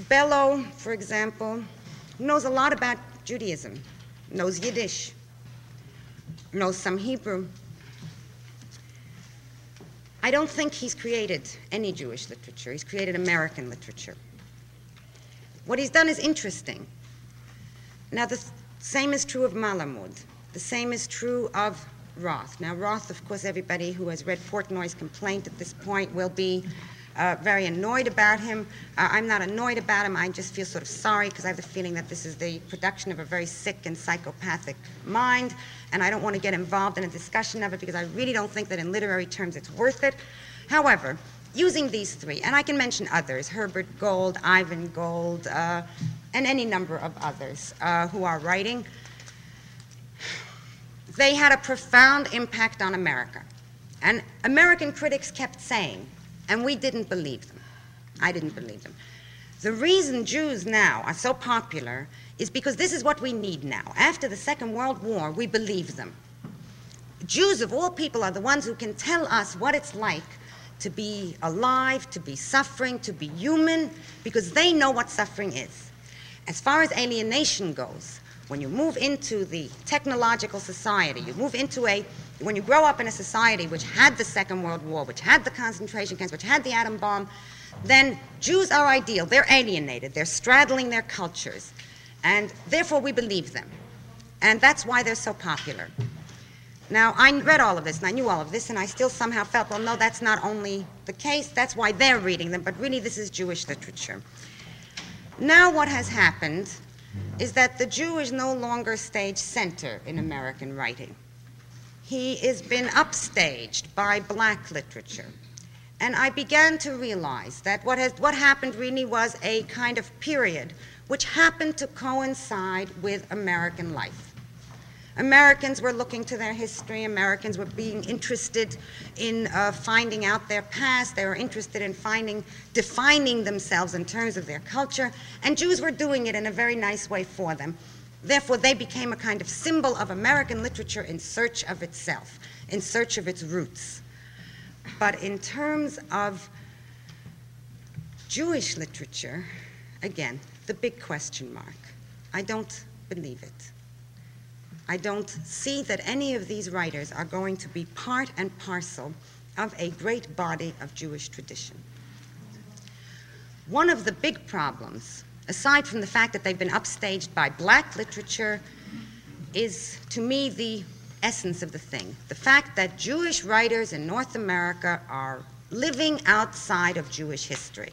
Bellow, for example, knows a lot about Judaism, knows Yiddish, knows some Hebrew. I don't think he's created any Jewish literature. He's created American literature. What he's done is interesting. Now, the same is true of Malamud. The same is true of Roth. Now, Roth, of course, everybody who has read Portnoy's complaint at this point will be uh, very annoyed about him. Uh, I'm not annoyed about him. I just feel sort of sorry because I have the feeling that this is the production of a very sick and psychopathic mind, and I don't want to get involved in a discussion of it because I really don't think that in literary terms it's worth it. However, using these three, and I can mention others Herbert Gold, Ivan Gold, uh, and any number of others uh, who are writing, they had a profound impact on America. And American critics kept saying, and we didn't believe them. I didn't believe them. The reason Jews now are so popular is because this is what we need now. After the Second World War, we believe them. Jews, of all people, are the ones who can tell us what it's like to be alive, to be suffering, to be human, because they know what suffering is. As far as alienation goes, when you move into the technological society, you move into a, when you grow up in a society which had the Second World War, which had the concentration camps, which had the atom bomb, then Jews are ideal. They're alienated, they're straddling their cultures, and therefore we believe them. And that's why they're so popular. Now, I read all of this and I knew all of this, and I still somehow felt, well, no, that's not only the case, that's why they're reading them, but really this is Jewish literature. Now, what has happened is that the Jew is no longer stage center in hmm. American writing. He has been upstaged by black literature. And I began to realize that what, has, what happened really was a kind of period which happened to coincide with American life. Americans were looking to their history. Americans were being interested in uh, finding out their past. They were interested in finding, defining themselves in terms of their culture. And Jews were doing it in a very nice way for them. Therefore, they became a kind of symbol of American literature in search of itself, in search of its roots. But in terms of Jewish literature, again, the big question mark. I don't believe it. I don't see that any of these writers are going to be part and parcel of a great body of Jewish tradition. One of the big problems, aside from the fact that they've been upstaged by black literature, is to me the essence of the thing. The fact that Jewish writers in North America are living outside of Jewish history.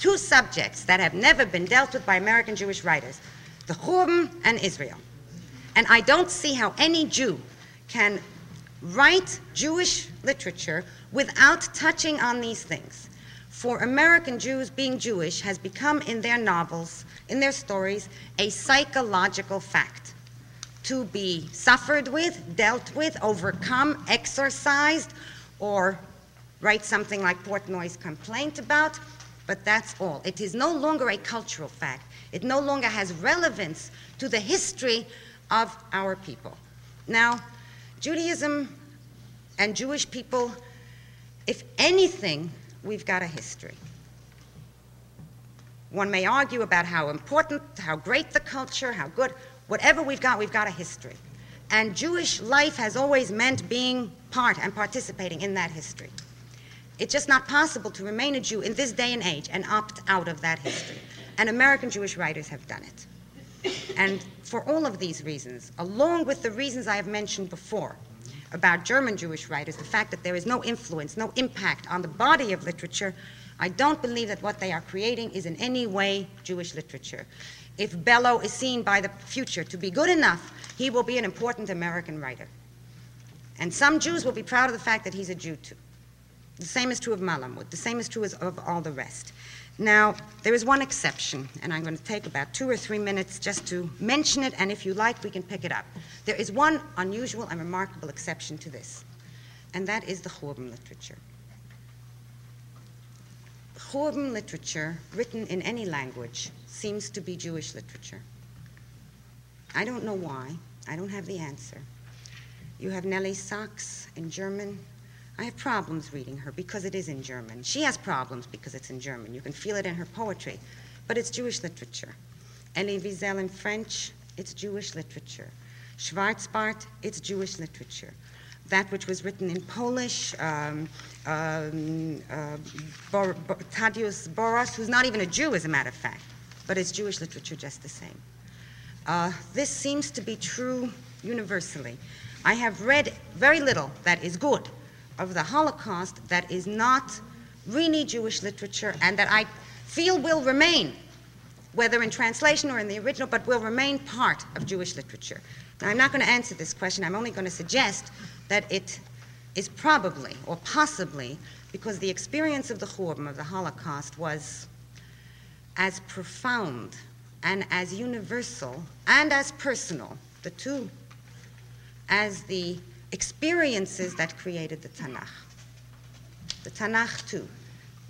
Two subjects that have never been dealt with by American Jewish writers the Churban and Israel. And I don't see how any Jew can write Jewish literature without touching on these things. For American Jews, being Jewish has become in their novels, in their stories, a psychological fact to be suffered with, dealt with, overcome, exorcised, or write something like Portnoy's complaint about, but that's all. It is no longer a cultural fact. It no longer has relevance to the history of our people. Now, Judaism and Jewish people, if anything, we've got a history. One may argue about how important, how great the culture, how good, whatever we've got, we've got a history. And Jewish life has always meant being part and participating in that history. It's just not possible to remain a Jew in this day and age and opt out of that history. And American Jewish writers have done it. And for all of these reasons, along with the reasons I have mentioned before about German Jewish writers, the fact that there is no influence, no impact on the body of literature, I don't believe that what they are creating is in any way Jewish literature. If Bellow is seen by the future to be good enough, he will be an important American writer. And some Jews will be proud of the fact that he's a Jew too. The same is true of Malamud. The same is true of all the rest. Now, there is one exception, and I'm going to take about two or three minutes just to mention it, and if you like, we can pick it up. There is one unusual and remarkable exception to this, and that is the Churban literature. Churban literature, written in any language, seems to be Jewish literature. I don't know why. I don't have the answer. You have Nelly Sachs in German, I have problems reading her because it is in German. She has problems because it's in German. You can feel it in her poetry, but it's Jewish literature. Elie Wiesel in French, it's Jewish literature. Schwarzbart, it's Jewish literature. That which was written in Polish, um, um, uh, Bor- Bor- Tadeusz Boros, who's not even a Jew, as a matter of fact, but it's Jewish literature just the same. Uh, this seems to be true universally. I have read very little that is good of the Holocaust that is not really Jewish literature and that I feel will remain, whether in translation or in the original, but will remain part of Jewish literature. Now, I'm not going to answer this question. I'm only going to suggest that it is probably or possibly because the experience of the Churban, of the Holocaust, was as profound and as universal and as personal, the two, as the experiences that created the Tanakh. The Tanakh, too.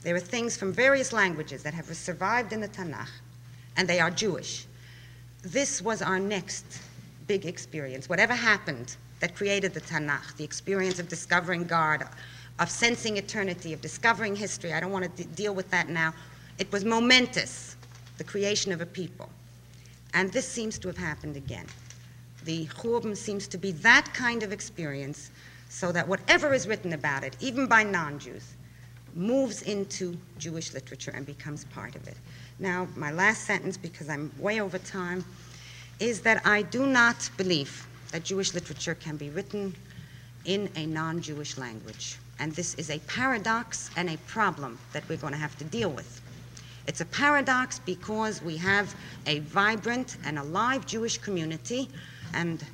There are things from various languages that have survived in the Tanakh, and they are Jewish. This was our next big experience. Whatever happened that created the Tanakh, the experience of discovering God, of sensing eternity, of discovering history, I don't want to deal with that now. It was momentous, the creation of a people. And this seems to have happened again. The Churban seems to be that kind of experience, so that whatever is written about it, even by non Jews, moves into Jewish literature and becomes part of it. Now, my last sentence, because I'm way over time, is that I do not believe that Jewish literature can be written in a non Jewish language. And this is a paradox and a problem that we're going to have to deal with. It's a paradox because we have a vibrant and alive Jewish community, and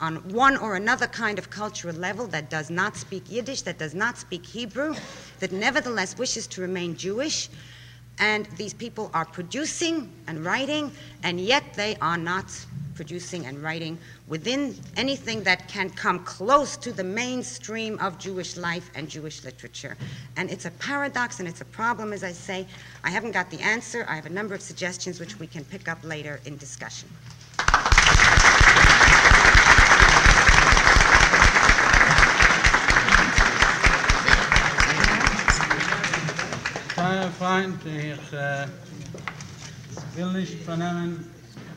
on one or another kind of cultural level that does not speak Yiddish, that does not speak Hebrew, that nevertheless wishes to remain Jewish. And these people are producing and writing, and yet they are not producing and writing within anything that can come close to the mainstream of Jewish life and Jewish literature. And it's a paradox and it's a problem, as I say. I haven't got the answer. I have a number of suggestions which we can pick up later in discussion. Herr Freund, ich äh, will nicht vernehmen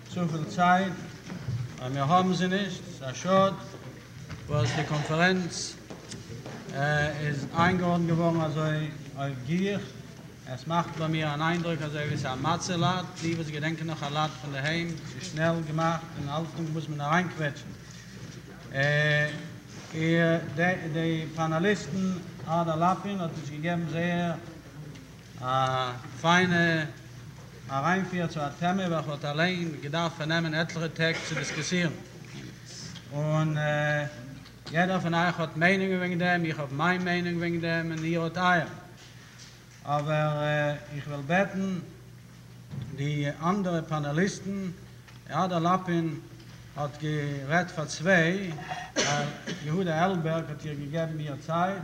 zu viel Zeit, aber wir haben sie nicht. Ist schade, was die Konferenz äh, ist eingeordnet geworden, also auf Gier. Es macht bei mir einen Eindruck, als ob es ein Matzelat, liebes Gedenken noch ein Lat von daheim, es ist schnell gemacht, in Altung muss man da reinquetschen. Äh, die, die Panelisten, Ada Lappin, hat uns gegeben sehr feine a reinfier zu a Thema, was hat allein gedarf vernehmen, etliche Text zu diskutieren. Und äh, jeder von euch hat Meinungen wegen dem, ich habe meine Meinung wegen dem, und ihr hat euer. Aber äh, ich will beten, die anderen Panelisten, ja, der Lappin hat gerät für zwei, äh, Jehuda Elberg hat ihr gegeben mir Zeit,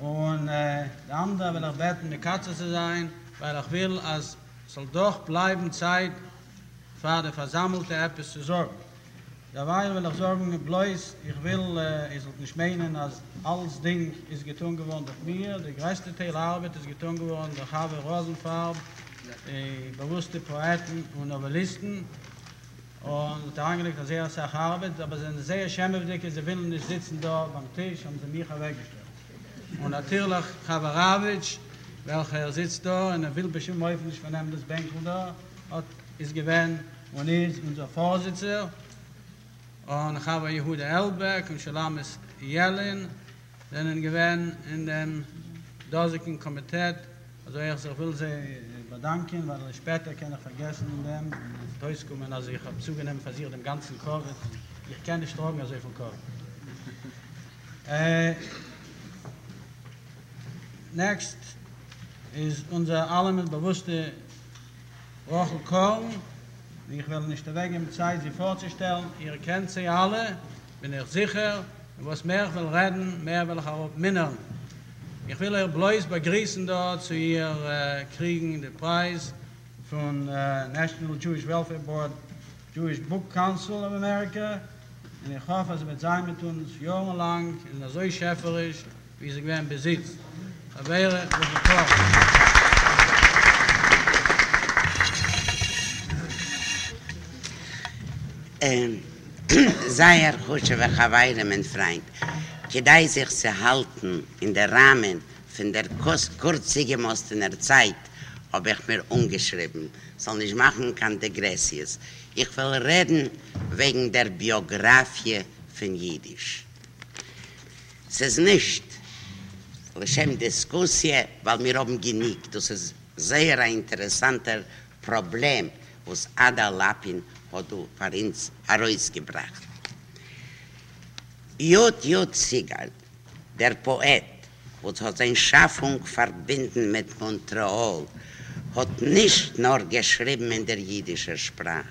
Und äh, der andere will ich beten, mit Katze zu sein, weil ich will, als soll doch bleiben Zeit für die versammelte etwas zu sorgen. Dabei will ich sorgen, bloß, ich will, äh, ich soll nicht meinen, als alles Ding ist getun geworden durch mir, die größte Teil der Arbeit ist getun geworden durch Habe Rosenfarb, die bewusste Poeten und Novelisten, und da eigentlich eine sehr sehr Arbeit, aber sie sind sehr schämmerlich, sie wollen nicht sitzen da beim Tisch, haben sie mich weggestellt. Und natürlich Chavarowitsch, welcher sitzt da und er will bestimmt häufig von einem das Bänkel da, hat, ist gewähnt und ist unser Vorsitzer. Und Chava Yehuda Elbeck und Shalamis Yellen, sind gewähnt in dem dosigen Komitee. Also ich will sie bedanken, weil ich später kann ich vergessen in dem, Teus kommen, also ich habe zugenommen für sie dem ganzen Chor. Ich kenne nicht Drogen, also ich von Chor. Äh, Next is unser allem bewusste Rochel Korn. Ich will nicht weg im Zeit, sie vorzustellen. Ihr kennt sie alle, bin ich sicher. Und was mehr will reden, mehr will ich auch mindern. Ich will ihr bloß begrüßen dort zu ihr äh, kriegen den Preis von äh, National Jewish Welfare Board, Jewish Book Council of America. Und ich hoffe, sie wird sein mit uns jahrelang in der so schäferisch, wie sie gewähnt besitzt. Avere with the call. Ähm, sei er kusche wa chawaire, mein Freund. Kedai sich zu halten in der Rahmen von der kos- kurzige Mostener Zeit, hab ich mir umgeschrieben. Soll nicht machen kann Degressies. Ich will reden wegen der Biografie von Jiddisch. Es ist nicht Lechem Diskussie, weil mir haben genickt. Das ist sehr ein interessanter Problem, was Ada Lapin hat du für uns herausgebracht. Jod Jod Sigal, der Poet, was hat seine Schaffung verbinden mit Montreal, hat nicht nur geschrieben in der jüdischen Sprache.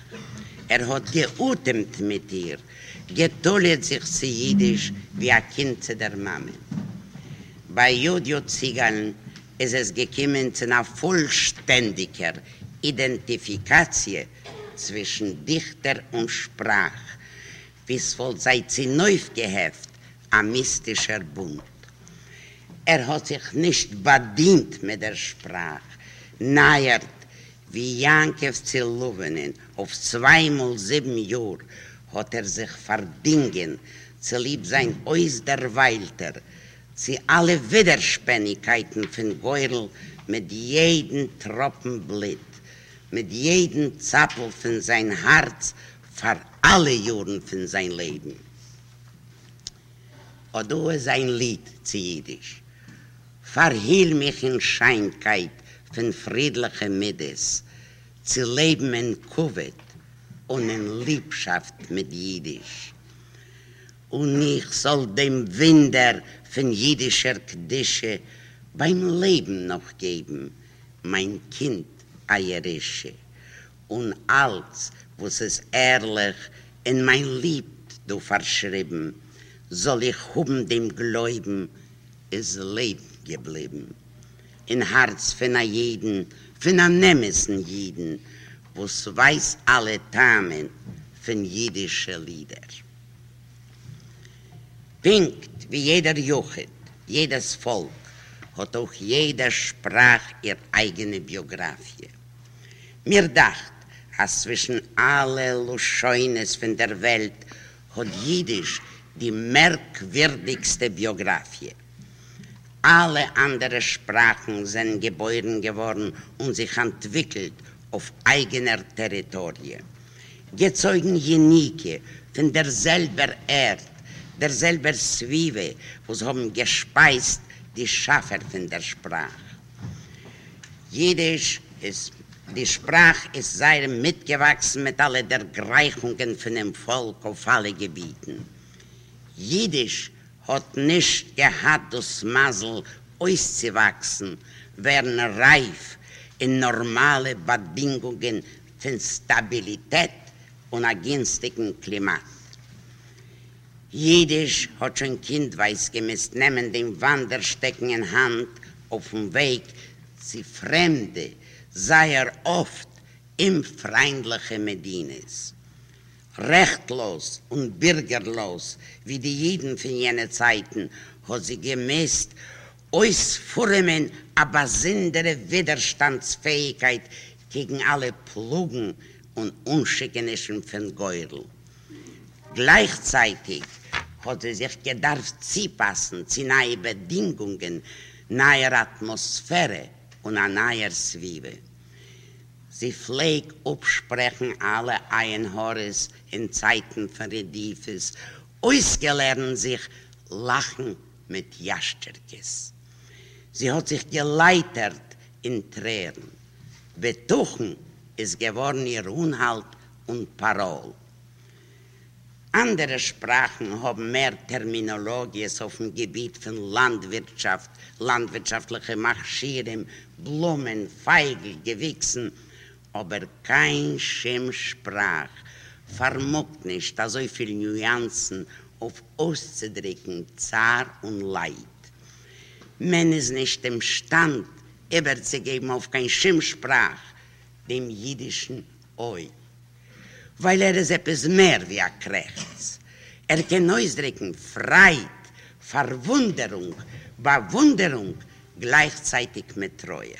Er hat geutemt mit ihr, getollet sich zu Jiddisch wie ein Kind zu der Mama. Bei Judio Zigan ist es gekommen zu einer vollständiger Identifikation zwischen Dichter und Sprach, wie es wohl seit sie neu geheft, ein mystischer Bund. Er hat sich nicht bedient mit der Sprache, neiert wie Jankev Zillovenen auf zweimal sieben Jahre hat er sich verdingen, zu lieb sein Eus der Weilter, zu alle Widerspännigkeiten von Geurl mit jedem Tropfen Blit, mit jedem Zappel von sein Herz, für alle Juren von sein Leben. Und du ist ein Lied zu Jiddisch. Verhiel mich in Scheinkeit von friedlichen Middes, zu leben in Kuvit und in Liebschaft mit Jiddisch. Und ich soll dem Winder von jiddischer Kdische beim Leben noch geben, mein Kind Eierische. Und als, was es ehrlich in mein Lieb du verschrieben, soll ich hum dem Gläuben is Leben geblieben. In Herz von a jeden, von a nemmesen jeden, wo's weiß alle Tamen von jiddische Lieder. Pinkt wie jeder Juchat, jedes Volk, hat auch jeder Sprach ihr eigene Biografie. Mir dacht, als zwischen alle Luscheunes von der Welt hat Jiddisch die merkwürdigste Biografie. Alle andere Sprachen sind geboren geworden und sich entwickelt auf eigener Territorie. Gezeugen Jenike von derselber Erd, derselber Zwiebe, wo sie haben gespeist die Schaffer von der Sprache. Jiddisch ist, die Sprache ist sehr mitgewachsen mit allen der Greichungen von dem Volk auf alle Gebieten. Jiddisch hat nicht gehabt das Masel auszuwachsen, werden reif in normale Bedingungen von Stabilität und einem günstigen Klimat. Jiddisch hat schon Kind weiß gemisst, nehmen den Wanderstecken in Hand auf dem Weg zu Fremde, sei er oft im freundlichen Medines. Rechtlos und bürgerlos, wie die Jiden von jenen Zeiten, hat sie gemisst, ausformen aber sindere Widerstandsfähigkeit gegen alle Plugen und Unschickenischen von Geurl. Gleichzeitig hat sie sich gedarft sie passen zu neue Bedingungen, neue Atmosphäre und eine neue Zwiebe. Sie pflegt absprechen alle Einhores in Zeiten von Redifes, ausgelernt sich lachen mit Jascherkes. Sie hat sich geleitert in Tränen. Betuchen ist geworden ihr Unhalt und Parol. Andere Sprachen haben mehr Terminologies auf dem Gebiet von Landwirtschaft, landwirtschaftliche Marschieren, Blumen, Feigel, Gewichsen, aber kein Schimmsprach vermogt nicht da so viele Nuancen auf auszudrücken, Zar und Leid. Man ist nicht im Stand, überzugeben auf kein Schimmsprach, dem jüdischen Oi. Weil er ist etwas mehr wie ein Krechts. Er kann ausdrücken Freit, Verwunderung, Bewunderung, gleichzeitig mit Treue.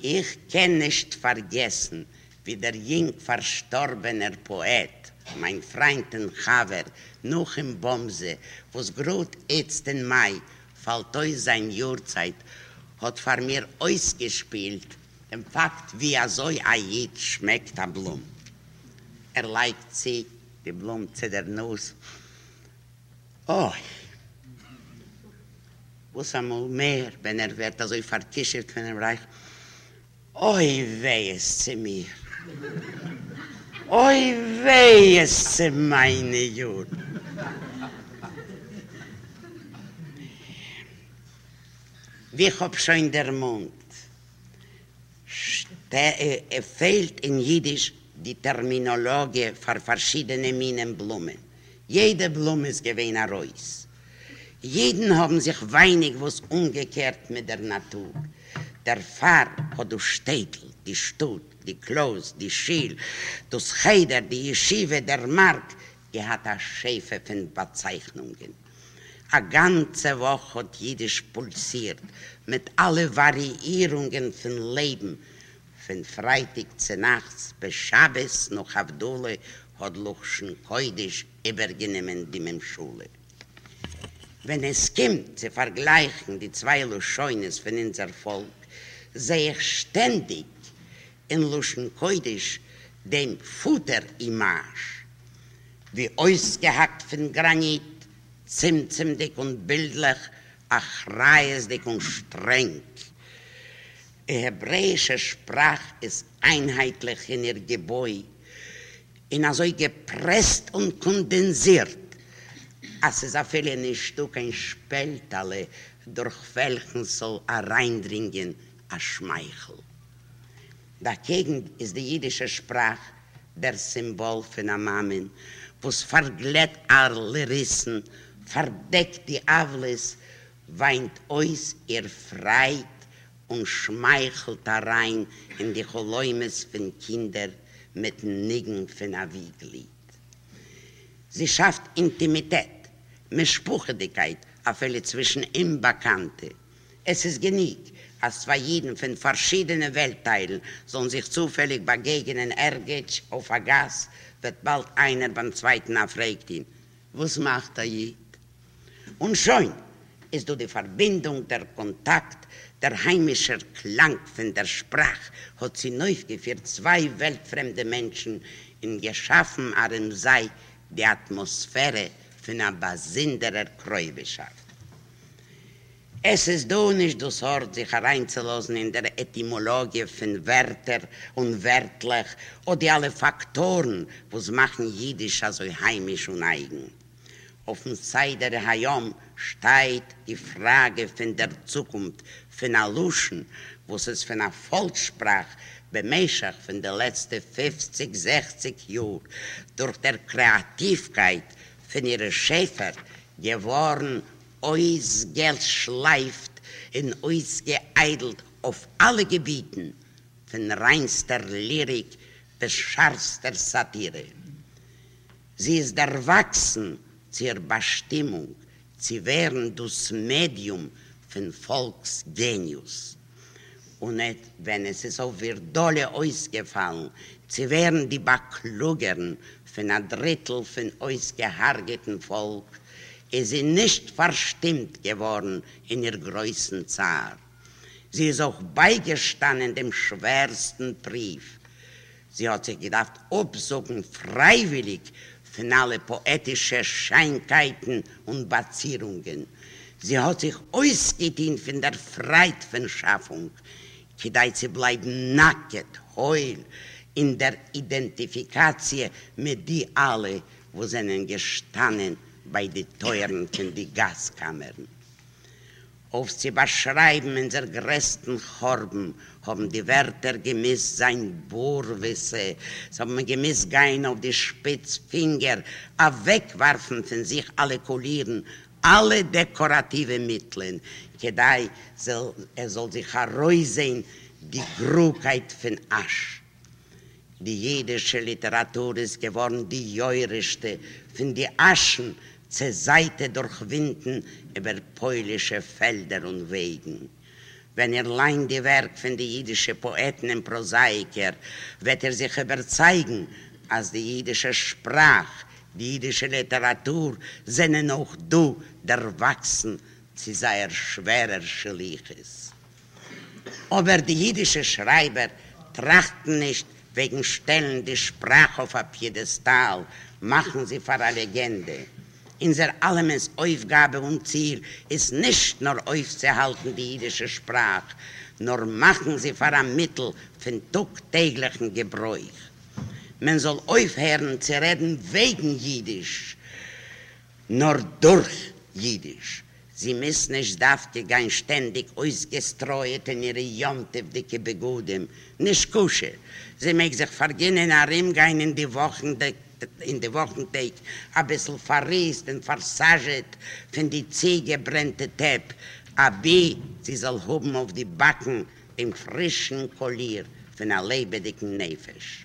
Ich kann nicht vergessen, wie der jung verstorbene Poet, mein Freund und Chaver, noch im Bomse, es gerade jetzt im Mai, fällt euch sein Jahrzeit, hat vor mir ausgespielt, dem Fakt, wie er so ein Jid schmeckt, der Blumen. Er leikt sie, die Blumen zu der Nuss. Oh, was einmal mehr, wenn er wird also verkischert von dem Reich. Oi, weh es zu mir. Oi, weh es zu meine Juden. Wie ich hab schon der Mund. Ste äh, äh, fehlt in Jiddisch die Terminologie für verschiedene Minen Blumen. Jede Blume ist gewähnt ein Reus. Jeden haben sich weinig was umgekehrt mit der Natur. Der Pfarr hat das Städtel, die Stutt, die Kloß, die Schiel, das Heider, die Yeshiva, der Mark, er hat eine Schäfe von Bezeichnungen. A ganze Woche hat Jiddisch pulsiert mit alle Variierungen von Leben, von Freitag zu Nachts, bis Schabes noch auf Dole hat Luchschen Koidisch übergenommen die Memschule. Wenn es kommt zu vergleichen die zwei Luscheunes von unser Volk, sehe ich ständig in Luschen Koidisch dem Futter-Image, wie ausgehackt von Granit, zimtzimdig und bildlich, ach reisdig und streng. Die hebräische Sprache ist einheitlich in ihr Gebäude, in also gepresst und kondensiert, es auf viele ein Stück ein Spältale, durch welchen soll er reindringen, ein Schmeichel. Dagegen ist die jüdische Sprache der Symbol von der Mamen, wo es verglätt alle Rissen, verdeckt die Avles, weint euch ihr Freit und schmeichelt rein in die Choläumes von Kindern mit Nigen von der Wieglied. Sie schafft Intimität, mit Spuchedigkeit, auf alle zwischen ihm Bekannte. Es ist geniegt, als zwei Jeden von verschiedenen Weltteilen sollen sich zufällig begegnen, ergetsch auf der Gas, wird bald einer beim Zweiten erfragt ihn. Was macht er Jid? Und schon ist du die Verbindung, der Kontakt, der heimische Klang von der Sprache, hat sie neu geführt, zwei weltfremde Menschen in geschaffen, arem sei die Atmosphäre von einer besinderer Kräubeschaft. Es ist do nicht das Wort, sich hereinzulassen in der Etymologie von Wörter und Wörtlich oder alle Faktoren, was machen Jiddisch also heimisch und eigen. Auf dem Zeit der Hayom steht die Frage von der Zukunft, von der Luschen, wo es von der Volkssprache bemäßigt von den letzten 50, 60 Jahren. Durch der Kreativkeit von ihren Schäfer geworden ois geld schleift in ois geeidelt auf alle gebieten von reinster lyrik bis scharfster satire. Sie ist erwachsen zur bestimmung. Sie wären das medium von volksgenius und nicht, wenn es auch wir dolle ausgefallen, sie wären die Backlugern von einem Drittel von ausgehargeten Volk, ist sie nicht verstimmt geworden in ihr größten Zar. Sie ist auch beigestanden dem schwersten Brief. Sie hat sich gedacht, obsuchen freiwillig von alle poetische Scheinkeiten und Bazierungen. Sie hat sich ausgedient von der Freit von Schaffung. Kidai sie bleiben nacket, heul, in der Identifikation mit die alle, wo sie gestanden bei den Teuren von den Gaskammern. Auf sie beschreiben in der größten Chorben haben die Wärter gemiss sein Bohrwisse, sie haben gemiss gehen auf die Spitzfinger, wegwerfen von sich alle Kulieren, alle dekorative Mitteln, kedai soll, er soll sich herausehen, die Grugheit von Asch. Die jüdische Literatur ist geworden die jäurischste von die Aschen, zur Seite durchwinden über polische Felder und Wegen. Wenn er lein die Werk von den jüdischen Poeten und Prosaiker, wird er sich überzeugen, als die jüdische Sprache, die jüdische Literatur, sind auch du, der Wachsen, sie sei er schwerer Schleiches. Aber die jüdische Schreiber trachten nicht wegen Stellen die Sprache auf ein Piedestal, machen sie für eine Legende. Unser allemens Aufgabe und Ziel ist nicht nur aufzuhalten die jüdische Sprache, nur machen sie für ein Mittel von tagtäglichen Gebräuch. Man soll aufhören zu reden wegen Jiddisch, nur durch Jiddisch. Sie müssen nicht daftig ein ständig ausgestreut in ihre jontevdicke Begudem, nicht kusche. Sie mögen sich vergehen, gehen in die Wochen, in die Wochentag, ein bisschen verriest und versaget von die Ziege brennte Tepp, aber sie soll hoben auf die Backen im frischen Kollier von einer lebendigen Nefisch.